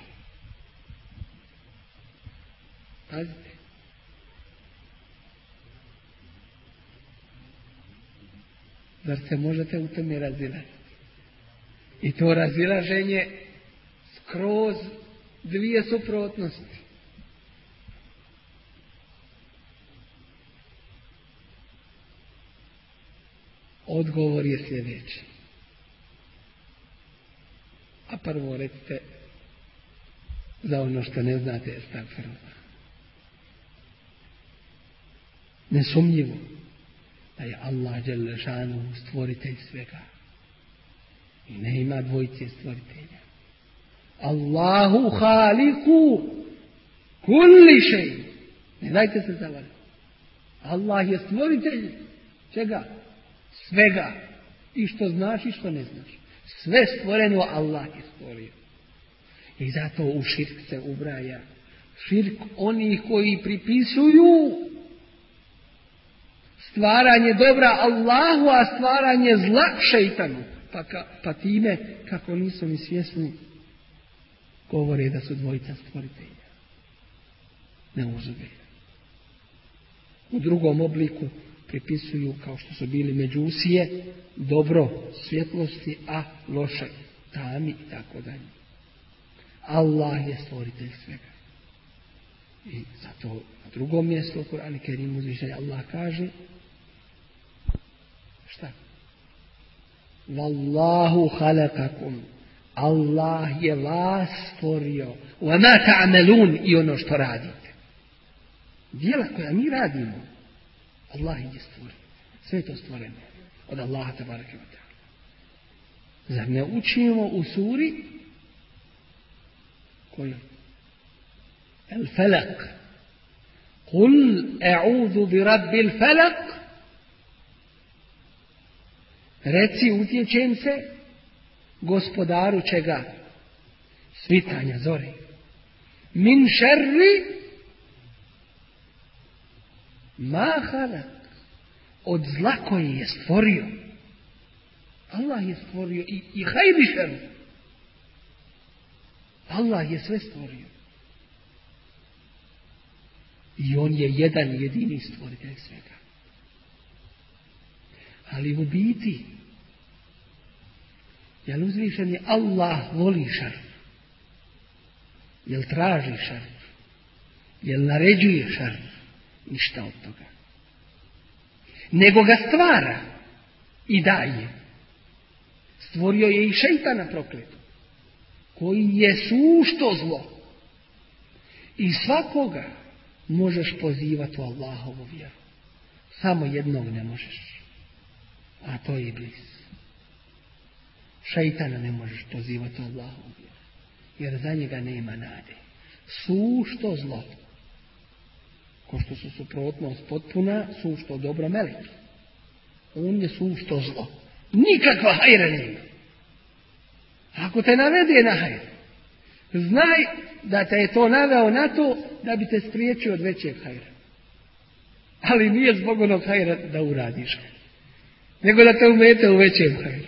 Pazite. Zar se možete u tome razilaziti? I to razilaženje skroz dvije suprotnosti. Odgovor je sljedeći. A prvo recite za ono što ne znate je. Nesumnjivo da je Allah Đelešanu stvoritelj svega. I ne ima dvojice stvoritelja. Allahu haliku kulli šej. Ne dajte se zavarati. Allah je stvoritelj čega? Svega. I što znaš i što ne znaš. Sve stvoreno Allah je stvorio. I zato u širk se ubraja. Širk onih koji pripisuju stvaranje dobra Allahu, a stvaranje zla šeitanu. Pa, pa time, kako nisu ni svjesni, govore da su dvojica stvoritelja. Ne uzube. U drugom obliku pripisuju, kao što su bili međusije, dobro svjetlosti, a loše tami i tako dalje. Allah je stvoritelj svega. I zato na drugom mjestu u Kur'anu Kerim uzvišenje Allah kaže šta? Wallahu halakakum. Allah je vas stvorio. Wa ma ta'malun i ono što radite. Dijela koja mi radimo, Allah je stvorio. Sve je to stvoreno. Od Allaha tabaraka wa ta'ala. Zar ne učimo u suri koju? El felak. Kul e'udhu bi rabbil felak. Reci utječem se gospodaru čega? Svitanja zore. Min šerri ma halak. Od zla koji je stvorio. Allah je stvorio i, i hajri šer. Allah je sve stvorio. I on je jedan jedini stvoritelj svega. Ali u biti, jel uzvišen je Allah voli šar? Jel traži šar? Jel naređuje šar? Ništa od toga. Nego ga stvara i daje. Stvorio je i šeitana prokletu. Koji je sušto zlo. I svakoga možeš pozivati u Allahovu vjeru. Samo jednog ne možeš. A to je iblis. Šeitana ne možeš pozivati u Allahovu vjeru. Jer za njega nema nade. Sušto zlo. Ko što su suprotnost potpuna, sušto dobro meleki. On je sušto zlo. Nikakva hajra nema. Ako te navede na hajr, znaj da te je to naveo na to da bi te spriječio od većeg hajra. Ali nije zbog onog hajra da uradiš. Nego da te umete u većem hajru.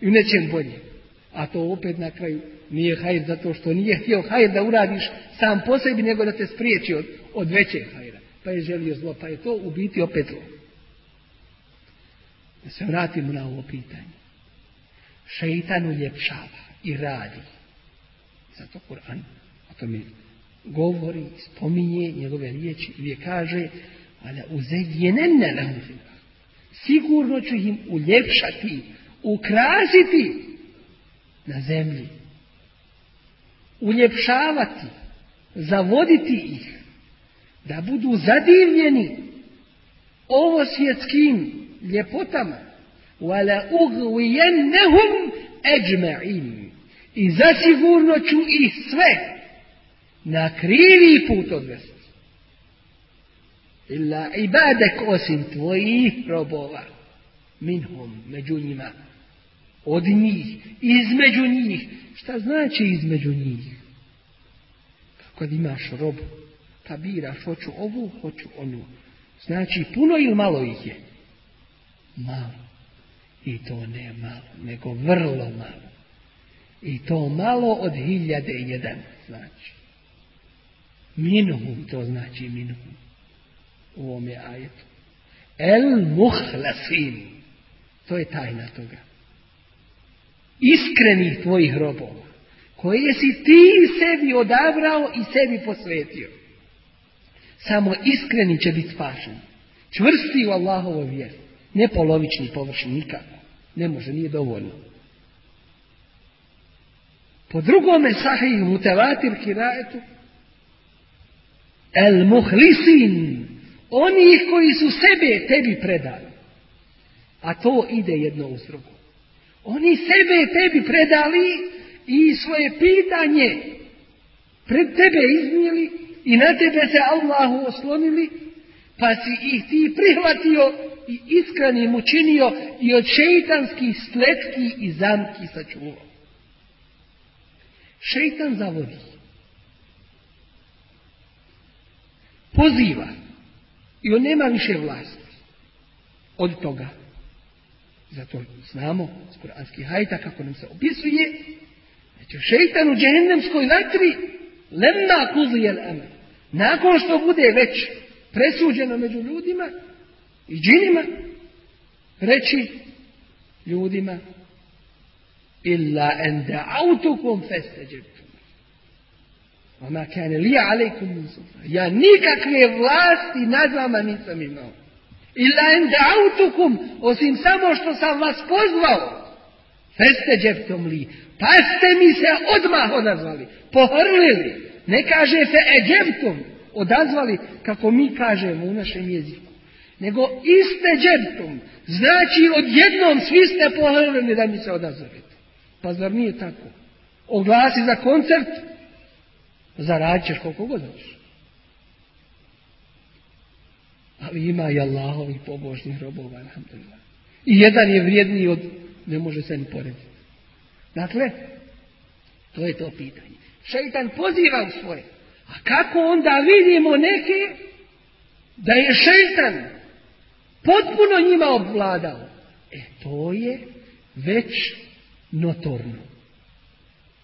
I u nečem bolje. A to opet na kraju nije hajr zato što nije htio hajr da uradiš sam po sebi, nego da te spriječi od, od većeg hajra. Pa je želio zlo, pa je to u biti opet zlo. Da se vratimo na ovo pitanje. Šeitan uljepšava i radi. Zato Kur'an o tome govori, spominje njegove riječi i je kaže ale uzedjenenne lahum Sigurno ću im uljepšati, ukrasiti na zemlji. Uljepšavati, zavoditi ih, da budu zadivljeni ovo svjetskim ljepotama. Wala ugvijennehum eđma'in. I zasigurno ću ih sve na krivi put odvesti. Illa ibadek osim tvojih robova. Minhum, među njima. Od njih, između njih. Šta znači između njih? Kad imaš robu, pa biraš, hoću ovu, hoću onu. Znači, puno ili malo ih je? Malo. I to ne malo, nego vrlo malo. I to malo od hiljade jedan znači. Minuhum to znači minuhum. U ovome ajetu. El muhlasin. To je tajna toga. Iskrenih tvojih robova. Koje si ti sebi odabrao i sebi posvetio. Samo iskreni će biti spašeni. Čvrsti u Allahovo vjeru. Ne polovični površni nikako. Ne može, nije dovoljno. Po drugome sahih mutevatir kirajetu el muhlisin onih koji su sebe tebi predali. A to ide jedno uz drugo. Oni sebe tebi predali i svoje pitanje pred tebe iznijeli i na tebe se Allahu oslonili, pa si ih ti prihvatio i iskrenim učinio i od šeitanskih spletki i zamki sačuvao. Šeitan zavodi. Poziva. I on nema više vlasti od toga. Zato znamo s kuranskih hajta kako nam se opisuje da će šeitan u džehendemskoj vatri lemma kuzijel amr. Nakon što bude već presuđeno među ljudima i džinima, reći ljudima illa en da'autukum festeđebtum. Vama kane li Ja nikakve vlasti nad vama nisam imao. Illa en da'autukum, osim samo što sam vas pozvao. Festeđebtum li. Pa ste mi se odmah odazvali. Pohrlili. Ne kaže fe eđebtum. Odazvali kako mi kažemo u našem jeziku. Nego iste džebtum. Znači odjednom svi ste pohrlili da mi se odazvali. Pa zar nije tako? Oglasi za koncert, zaradit ćeš koliko god. Ali ima i Allahovih pobožnih robova, alhamdulillah. I jedan je vrijedniji od, ne može se ni porediti. Dakle, to je to pitanje. Šeitan poziva u svoje. A kako onda vidimo neke da je šeitan potpuno njima obvladao? E to je već notorno.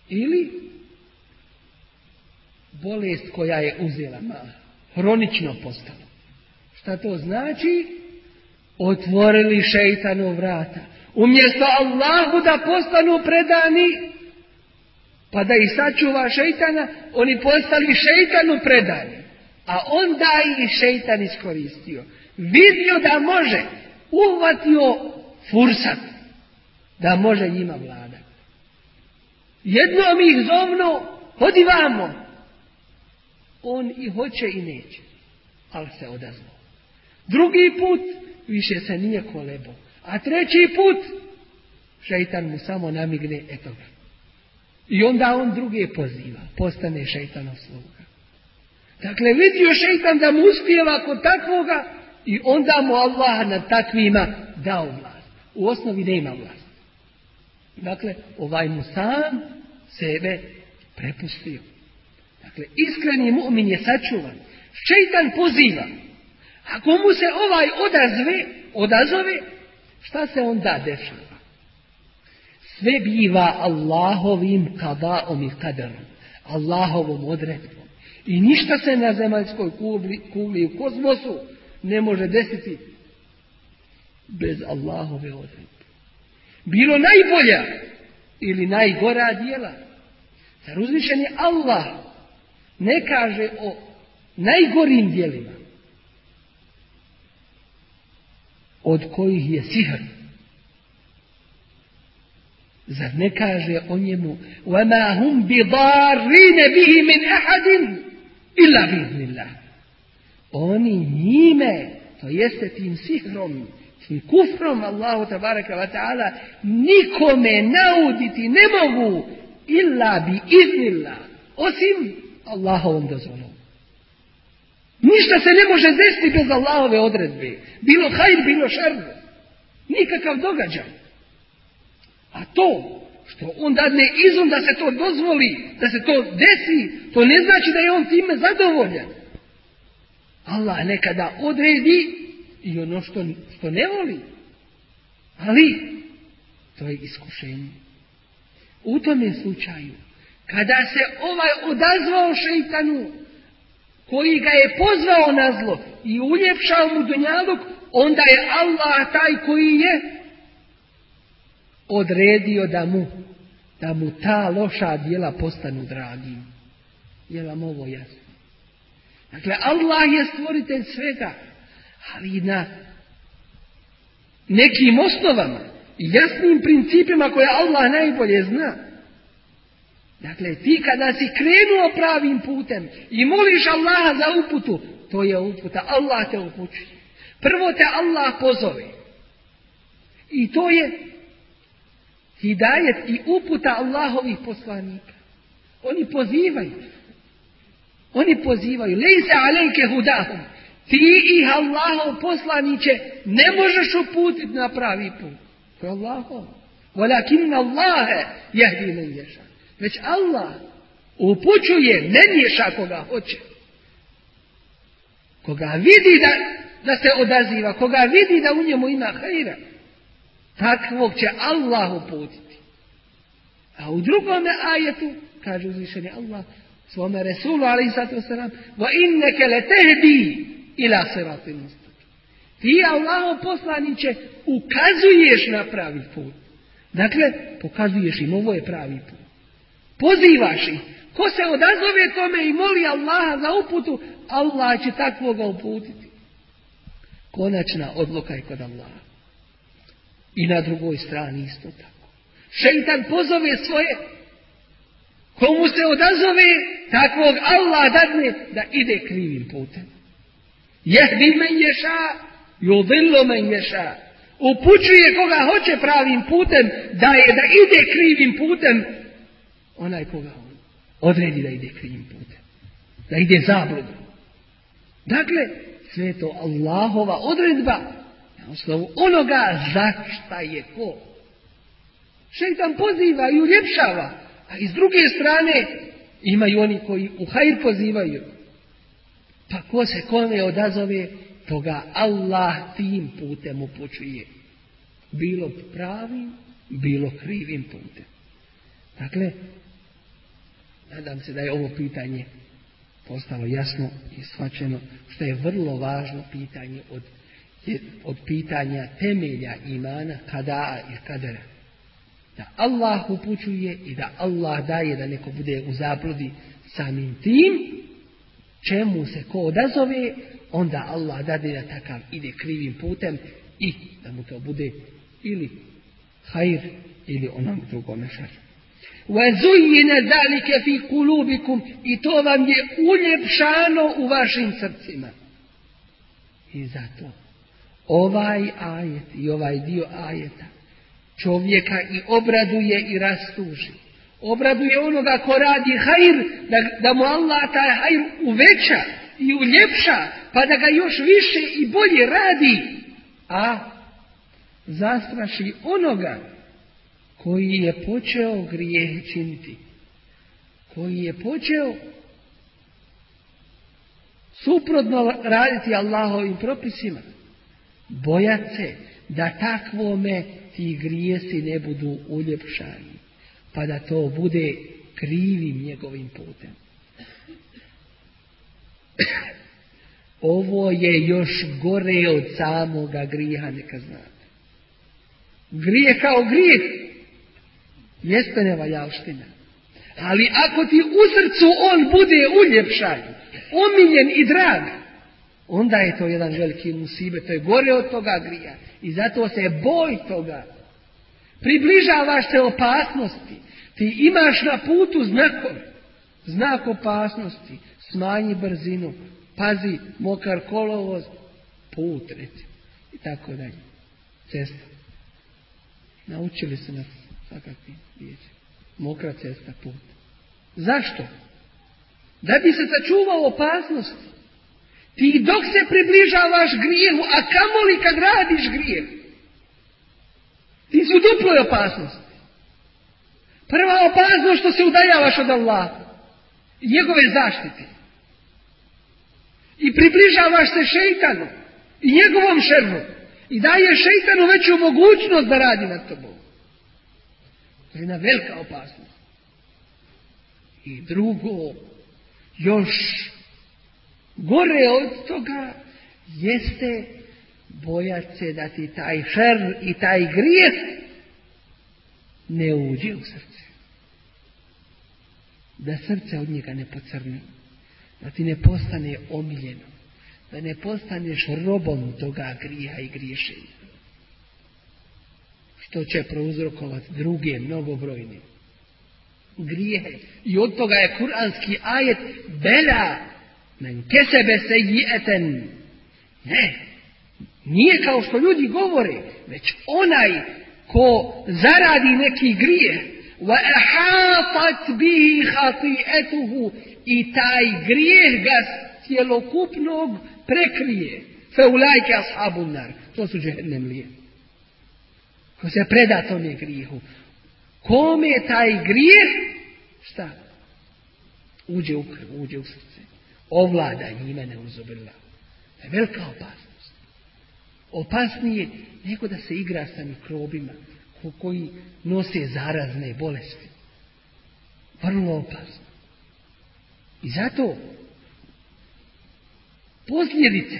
Ili bolest koja je uzela ma, hronično postalo. Šta to znači? Otvorili šeitanu vrata. Umjesto Allahu da postanu predani, pa da ih sačuva šeitana, oni postali šeitanu predani. A onda ih šeitan iskoristio. Vidio da može, uhvatio fursat da može njima vladati. Jednom ih zovno, hodi vamo. On i hoće i neće, ali se odazvao. Drugi put više se nije kolebo. A treći put šeitan mu samo namigne, eto ga. I onda on druge poziva, postane šeitanov sluga. Dakle, vidio šeitan da mu uspijeva kod takvoga i onda mu Allah nad takvima dao vlast. U osnovi nema vlast. Dakle, ovaj mu sam sebe prepustio. Dakle, iskreni mu'min je sačuvan. Šeitan poziva. Ako mu se ovaj odazve, odazove, šta se onda dešava? Sve biva Allahovim kadaom i kaderom. Allahovom odredbom. I ništa se na zemaljskoj kugli, kugli u kozmosu ne može desiti bez Allahove odredbe bilo najbolja ili najgora dijela. Zar uzvišen Allah ne kaže o najgorim dijelima od kojih je sihr. Zar ne kaže o njemu وَمَا هُمْ بِضَارِّينَ بِهِ مِنْ أَحَدٍ إِلَّا بِذْنِ Oni njime, to jeste tim sihrom, i kufrom Allahu tabaraka wa ta'ala nikome nauditi ne mogu illa bi iznilla osim Allahovom dozvolom. Ništa se ne može desiti bez Allahove odredbe. Bilo hajr, bilo šar. Nikakav događaj. A to što on dadne izum da se to dozvoli, da se to desi, to ne znači da je on time zadovoljan. Allah nekada odredi i ono što, što ne voli. Ali to je iskušenje. U tome slučaju, kada se ovaj odazvao šeitanu, koji ga je pozvao na zlo i uljepšao mu dunjaluk, onda je Allah taj koji je odredio da mu, da mu ta loša djela postanu dragim. Je vam ovo jasno? Dakle, Allah je stvoritelj svega ali na nekim osnovama i jasnim principima koje Allah najbolje zna. Dakle, ti kada si krenuo pravim putem i moliš Allaha za uputu, to je uputa, Allah te upućuje. Prvo te Allah pozove. I to je hidajet i uputa Allahovih poslanika. Oni pozivaju. Oni pozivaju. Lejse alejke hudahum. Ti ih Allahov poslaniće ne možeš uputiti na pravi put. To je Allahov. Walakin Allahe jehdi men. Već Allah upućuje, ne miješa koga hoće. Koga vidi da, da se odaziva, koga vidi da u njemu ima hajra, takvog će Allah uputiti. A u drugome ajetu, kaže uzvišeni Allah, svome Resulu, ali i sato salam, va inneke le tehdi ila sirati Ti, Allaho poslaniće, ukazuješ na pravi put. Dakle, pokazuješ im, ovo je pravi put. Pozivaš ih. Ko se odazove tome i moli Allaha za uputu, Allah će takvoga uputiti. Konačna odluka je kod Allaha. I na drugoj strani isto tako. Šeitan pozove svoje. Komu se odazove, takvog Allah dadne da ide krivim putem. Jehdi men ješa, judillo men ješa. Upućuje koga hoće pravim putem, da je da ide krivim putem, onaj koga on odredi da ide krivim putem. Da ide zabludom. Dakle, sve to Allahova odredba na osnovu onoga za šta je ko. Šeitan poziva i uljepšava, a iz druge strane imaju oni koji u hajr pozivaju. Pa ko se kome odazove, toga Allah tim putem upućuje. Bilo pravim, bilo krivim putem. Dakle, nadam se da je ovo pitanje postalo jasno i shvaćeno, što je vrlo važno pitanje od, od pitanja temelja imana kada i kadera. Da Allah upućuje i da Allah daje da neko bude u zabludi samim tim, čemu se ko odazove, onda Allah dade da takav ide krivim putem i da mu to bude ili hajr ili onom drugom šar fi kulubikum i to vam je uljepšano u vašim srcima. I zato ovaj ajet i ovaj dio ajeta čovjeka i obraduje i rastuži. Obraduje onoga ko radi hajr, da, da mu Allah taj hajr uveća i uljepša, pa da ga još više i bolje radi. A zastraši onoga koji je počeo grijehe činiti, koji je počeo suprotno raditi Allahovim propisima, bojat se da takvome ti grijesi ne budu uljepšani, pa da to bude krivim njegovim putem. Ovo je još gore od samoga grijeha, neka znate. Grije kao grijeh jeste nevaljalština. Ali ako ti u srcu on bude uljepšan, omiljen i drag, onda je to jedan veliki musibe, to je gore od toga grija. I zato se boj toga. Približavaš se opasnosti. Ti imaš na putu znakove. Znak opasnosti. Smanji brzinu. Pazi, mokar kolovoz. Put, recimo. I tako dalje. Cesta. Naučili su nas svakakvim riječima. Mokra cesta put. Zašto? Da bi se sačuvao opasnosti. Ti dok se približavaš grijehu, a kamoli kad radiš grijeh, ti su duploj opasnosti. Prva opasnost što se udajavaš od Allaha njegove zaštite. I približavaš se šeitanu i njegovom šervu i daje šeitanu veću mogućnost da radi nad tobom. To je jedna velika opasnost. I drugo, još gore od toga jeste bojat se da ti taj šer i taj grijeh ne uđe u srce. Da srce od njega ne pocrni. Da ti ne postane omiljeno. Da ne postaneš robom toga grijeha i griješenja što će prouzrokovati druge mnogobrojne grijehe. I od toga je kuranski ajet bela men kesebe se eten. Ne, nije kao što ljudi govore, već onaj ko zaradi neki grije, ahatat bihi khati'atuhu i taj grijeh ga cjelokupnog prekrije. Ulajke ashabu nar. To su džehennem lije. Ko se preda tome grijehu. Kome je taj grijeh? Šta? Uđe u krv, uđe u srce. Ovlada njime ne uzobila. To je velika opasnost. Opasnije nego da se igra sa mikrobima koji nose zarazne bolesti. Vrlo opasno. I zato posljedice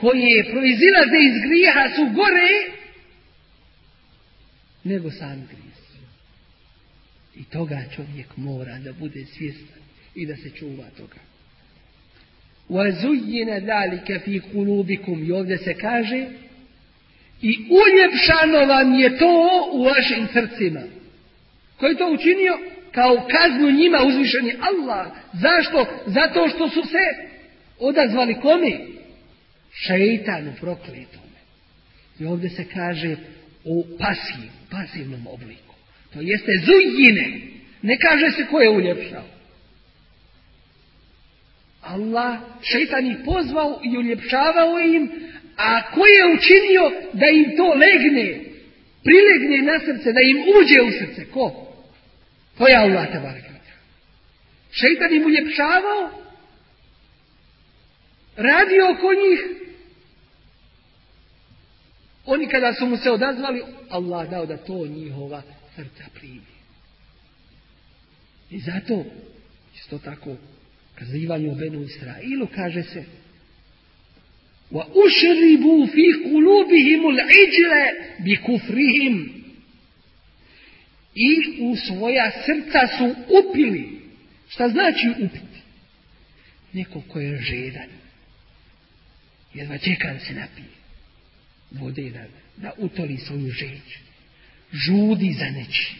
koje proizilaze iz grijeha su gore nego sam grijeh. I toga čovjek mora da bude svjestan i da se čuva toga. وَزُيِّنَ ذَلِكَ فِي قُلُوبِكُمْ I ovdje se kaže i uljepšano vam je to u vašim srcima. Ko je to učinio? Kao kaznu njima uzvišeni Allah. Zašto? Zato što su se odazvali kome? Šeitanu prokletome. I ovdje se kaže u pasiv, pasivnom obliku. To jeste zujine. Ne kaže se ko je uljepšao. Allah, šeitan ih pozvao i uljepšavao im, a ko je učinio da im to legne, prilegne na srce, da im uđe u srce? Ko? To je Allah te Šeitan im uljepšavao, radio oko njih, oni kada su mu se odazvali, Allah dao da to njihova srca primi. I zato, isto tako, kazivanje o Benu Israilu, kaže se, wa ušribu fi kulubihim iđle bi kufrihim. I u svoja srca su upili. Šta znači upiti? Neko ko je žedan. Jedva čekam se napije. Vode da, da utoli svoju žeđ. Žudi za neći.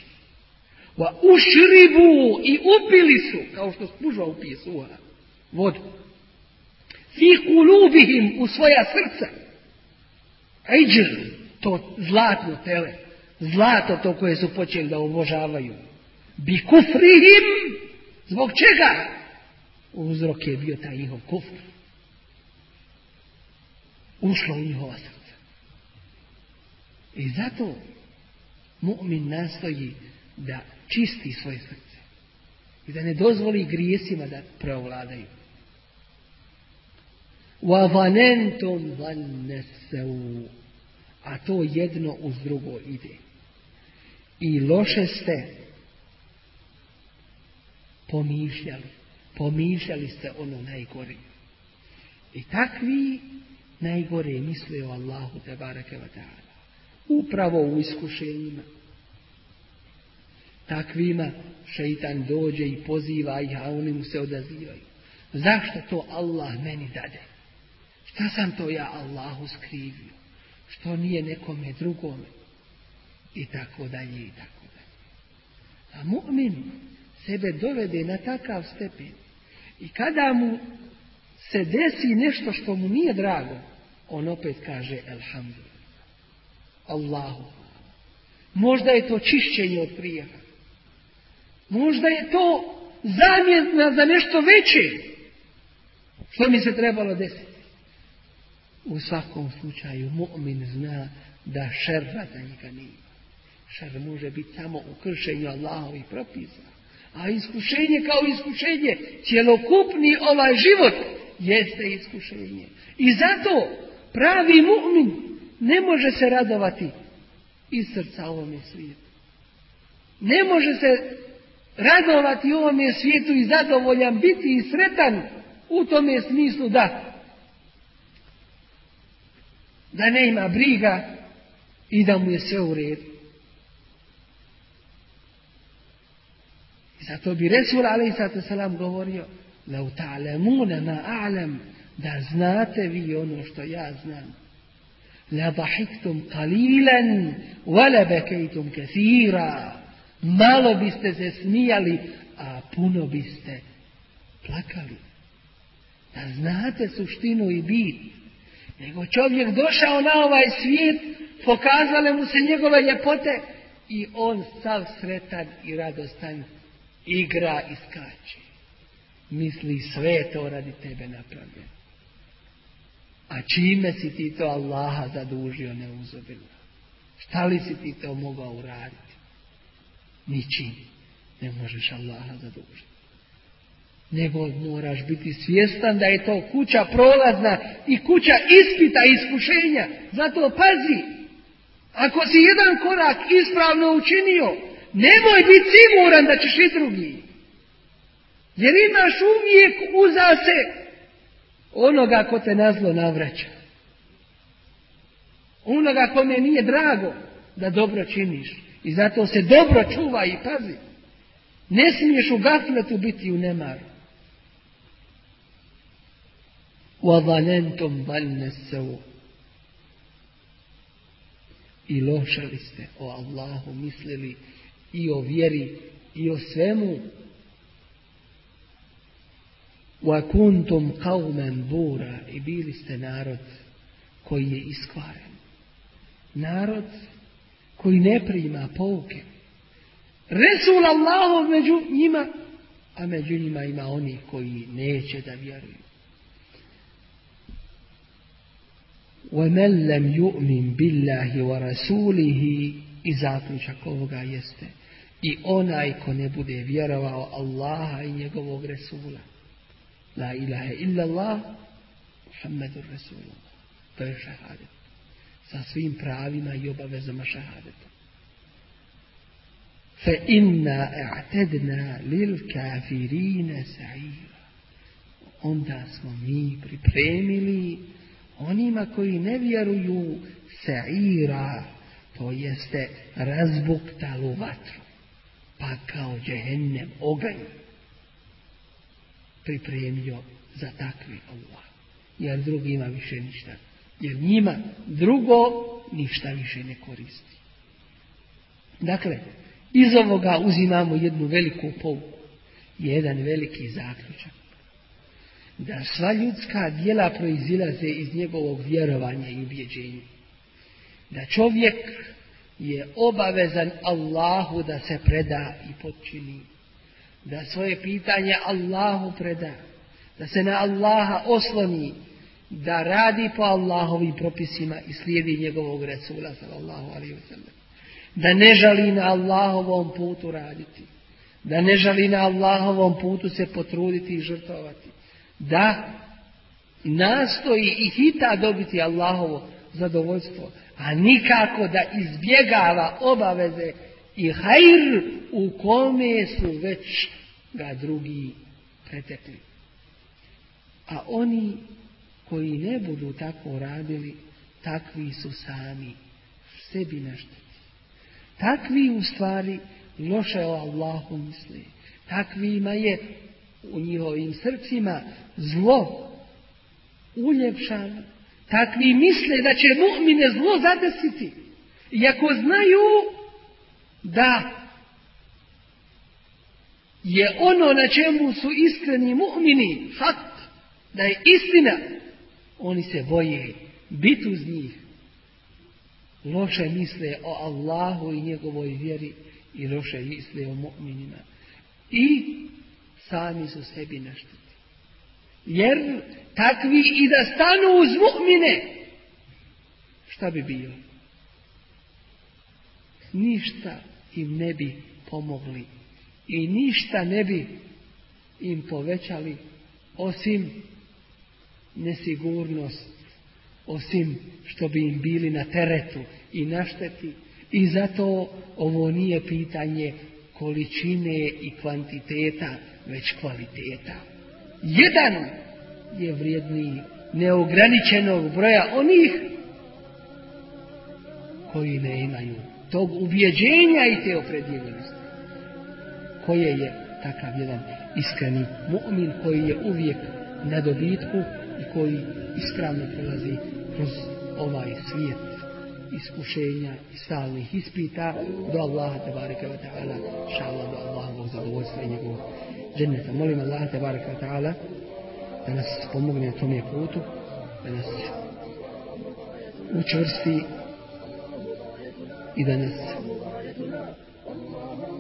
Wa ušribu i upili su, kao što spužva upije suha, vodu fi kulubihim u svoja srca. Ajđr, to zlatno tele, zlato to koje su počeli da obožavaju. Bi kufrihim, zbog čega? Uzrok je bio taj njihov kufr. Ušlo u njihova srca. I zato mu'min nastoji da čisti svoje srce. I da ne dozvoli grijesima da preovladaju. وَظَنَنْتُمْ ظَنَّ A to jedno uz drugo ide. I loše ste pomišljali. Pomišljali ste ono najgore. I takvi najgore misle o Allahu te barake wa ta'ala. Upravo u iskušenjima. Takvima šeitan dođe i poziva ih, a oni mu se odazivaju. Zašto to Allah meni dade? Šta sam to ja Allahu skrivio? Što nije nekome drugome? I tako dalje i tako dalje. A mu'min sebe dovede na takav stepen. I kada mu se desi nešto što mu nije drago, on opet kaže Elhamdulillah. Allahu. Možda je to čišćenje od prijeha. Možda je to zamjetna za nešto veće. Što mi se trebalo desiti? U svakom slučaju mu'min zna da šerra za njega nije. Šer može biti samo u kršenju Allahovi propisa. A iskušenje kao iskušenje, cjelokupni ovaj život jeste iskušenje. I zato pravi mu'min ne može se radovati iz srca ovome svijetu. Ne može se radovati ovome svijetu i zadovoljan biti i sretan u tome smislu da da ne ima briga i da mu je sve u redu. I zato bi Resul a.s. govorio Lau ta'lamuna ma a'lam da znate vi ono što ja znam. Wa la bakaytum kathira. Malo biste se smijali, a puno biste plakali. Da znate suštinu i bit nego čovjek došao na ovaj svijet pokazale mu se njegove ljepote i on sav sretan i radostan igra i skače. Misli sve to radi tebe napravljeno. A čime si ti to Allaha zadužio neuzobilo? Šta li si ti to mogao uraditi? Ničim ne možeš Allaha zadužiti. Nego moraš biti svjestan da je to kuća prolazna i kuća ispita i iskušenja. Zato pazi, ako si jedan korak ispravno učinio, nemoj biti siguran da ćeš i drugi. Jer imaš uvijek uza se onoga ko te nazlo navraća. Onoga kome nije drago da dobro činiš. I zato se dobro čuva i pazi. Ne smiješ u gafletu biti u nemaru. U avalentom se I lošali ste o Allahu mislili i o vjeri i o svemu وَكُنْتُمْ قَوْمًا بُورًا I bili ste narod koji je iskvaren. Narod koji ne prima pouke. Resul Allahov među njima, a među njima ima oni koji neće da vjeruju. وَمَنْ لَمْ يُؤْمِنْ بِاللَّهِ وَرَسُولِهِ I zaključak ovoga jeste i onaj ko ne bude vjerovao Allaha i njegovog Resula. La ilaha illallah, Muhammedur Rasulullah. To je šahadet. Sa svim pravima i obavezama šahadeta. Fe inna i'tedna lil kafirine sa'ira. Onda smo mi pripremili onima koji ne vjeruju sa'ira, to jeste razbuktalu vatru, pa kao džehennem oganj pripremio za takvi Allah. Jer drugima više ništa. Jer njima drugo ništa više ne koristi. Dakle, iz ovoga uzimamo jednu veliku pouku. Jedan veliki zaključak. Da sva ljudska djela proizilaze iz njegovog vjerovanja i ubjeđenja. Da čovjek je obavezan Allahu da se preda i počini da svoje pitanje Allahu preda, da se na Allaha osloni, da radi po Allahovim propisima i slijedi njegovog Resula sallallahu alaihi Da ne žali na Allahovom putu raditi. Da ne žali na Allahovom putu se potruditi i žrtovati. Da nastoji i hita dobiti Allahovo zadovoljstvo, a nikako da izbjegava obaveze i hajr u kome su već ga drugi pretekli. A oni koji ne budu tako radili, takvi su sami sebi našteti. Takvi u stvari loše o Allahu misli. Takvima je u njihovim srcima zlo uljepšano. Takvi misle da će mu'mine zlo zadesiti. Iako znaju da je ono na čemu su iskreni mu'mini, fakt, da je istina, oni se boje biti uz njih. Loše misle o Allahu i njegovoj vjeri i loše misle o mu'minima. I sami su sebi našteti. Jer takvi i da stanu uz mu'mine, šta bi bilo? Ništa im ne bi pomogli i ništa ne bi im povećali osim nesigurnost, osim što bi im bili na teretu i našteti. I zato ovo nije pitanje količine i kvantiteta, već kvaliteta. Jedan je vrijedniji neograničenog broja onih koji ne imaju tog ubjeđenja i te opredjeljenosti koje je takav jedan iskreni mu'min koji je uvijek na dobitku i koji ispravno prolazi kroz ovaj svijet iskušenja i stalnih ispita do Allaha tabaraka wa ta'ala šala do Allahovog zadovoljstva i njegovog dženeta. Molim Allaha tabaraka wa ta'ala da nas pomogne na tom je putu, da nas učvrsti i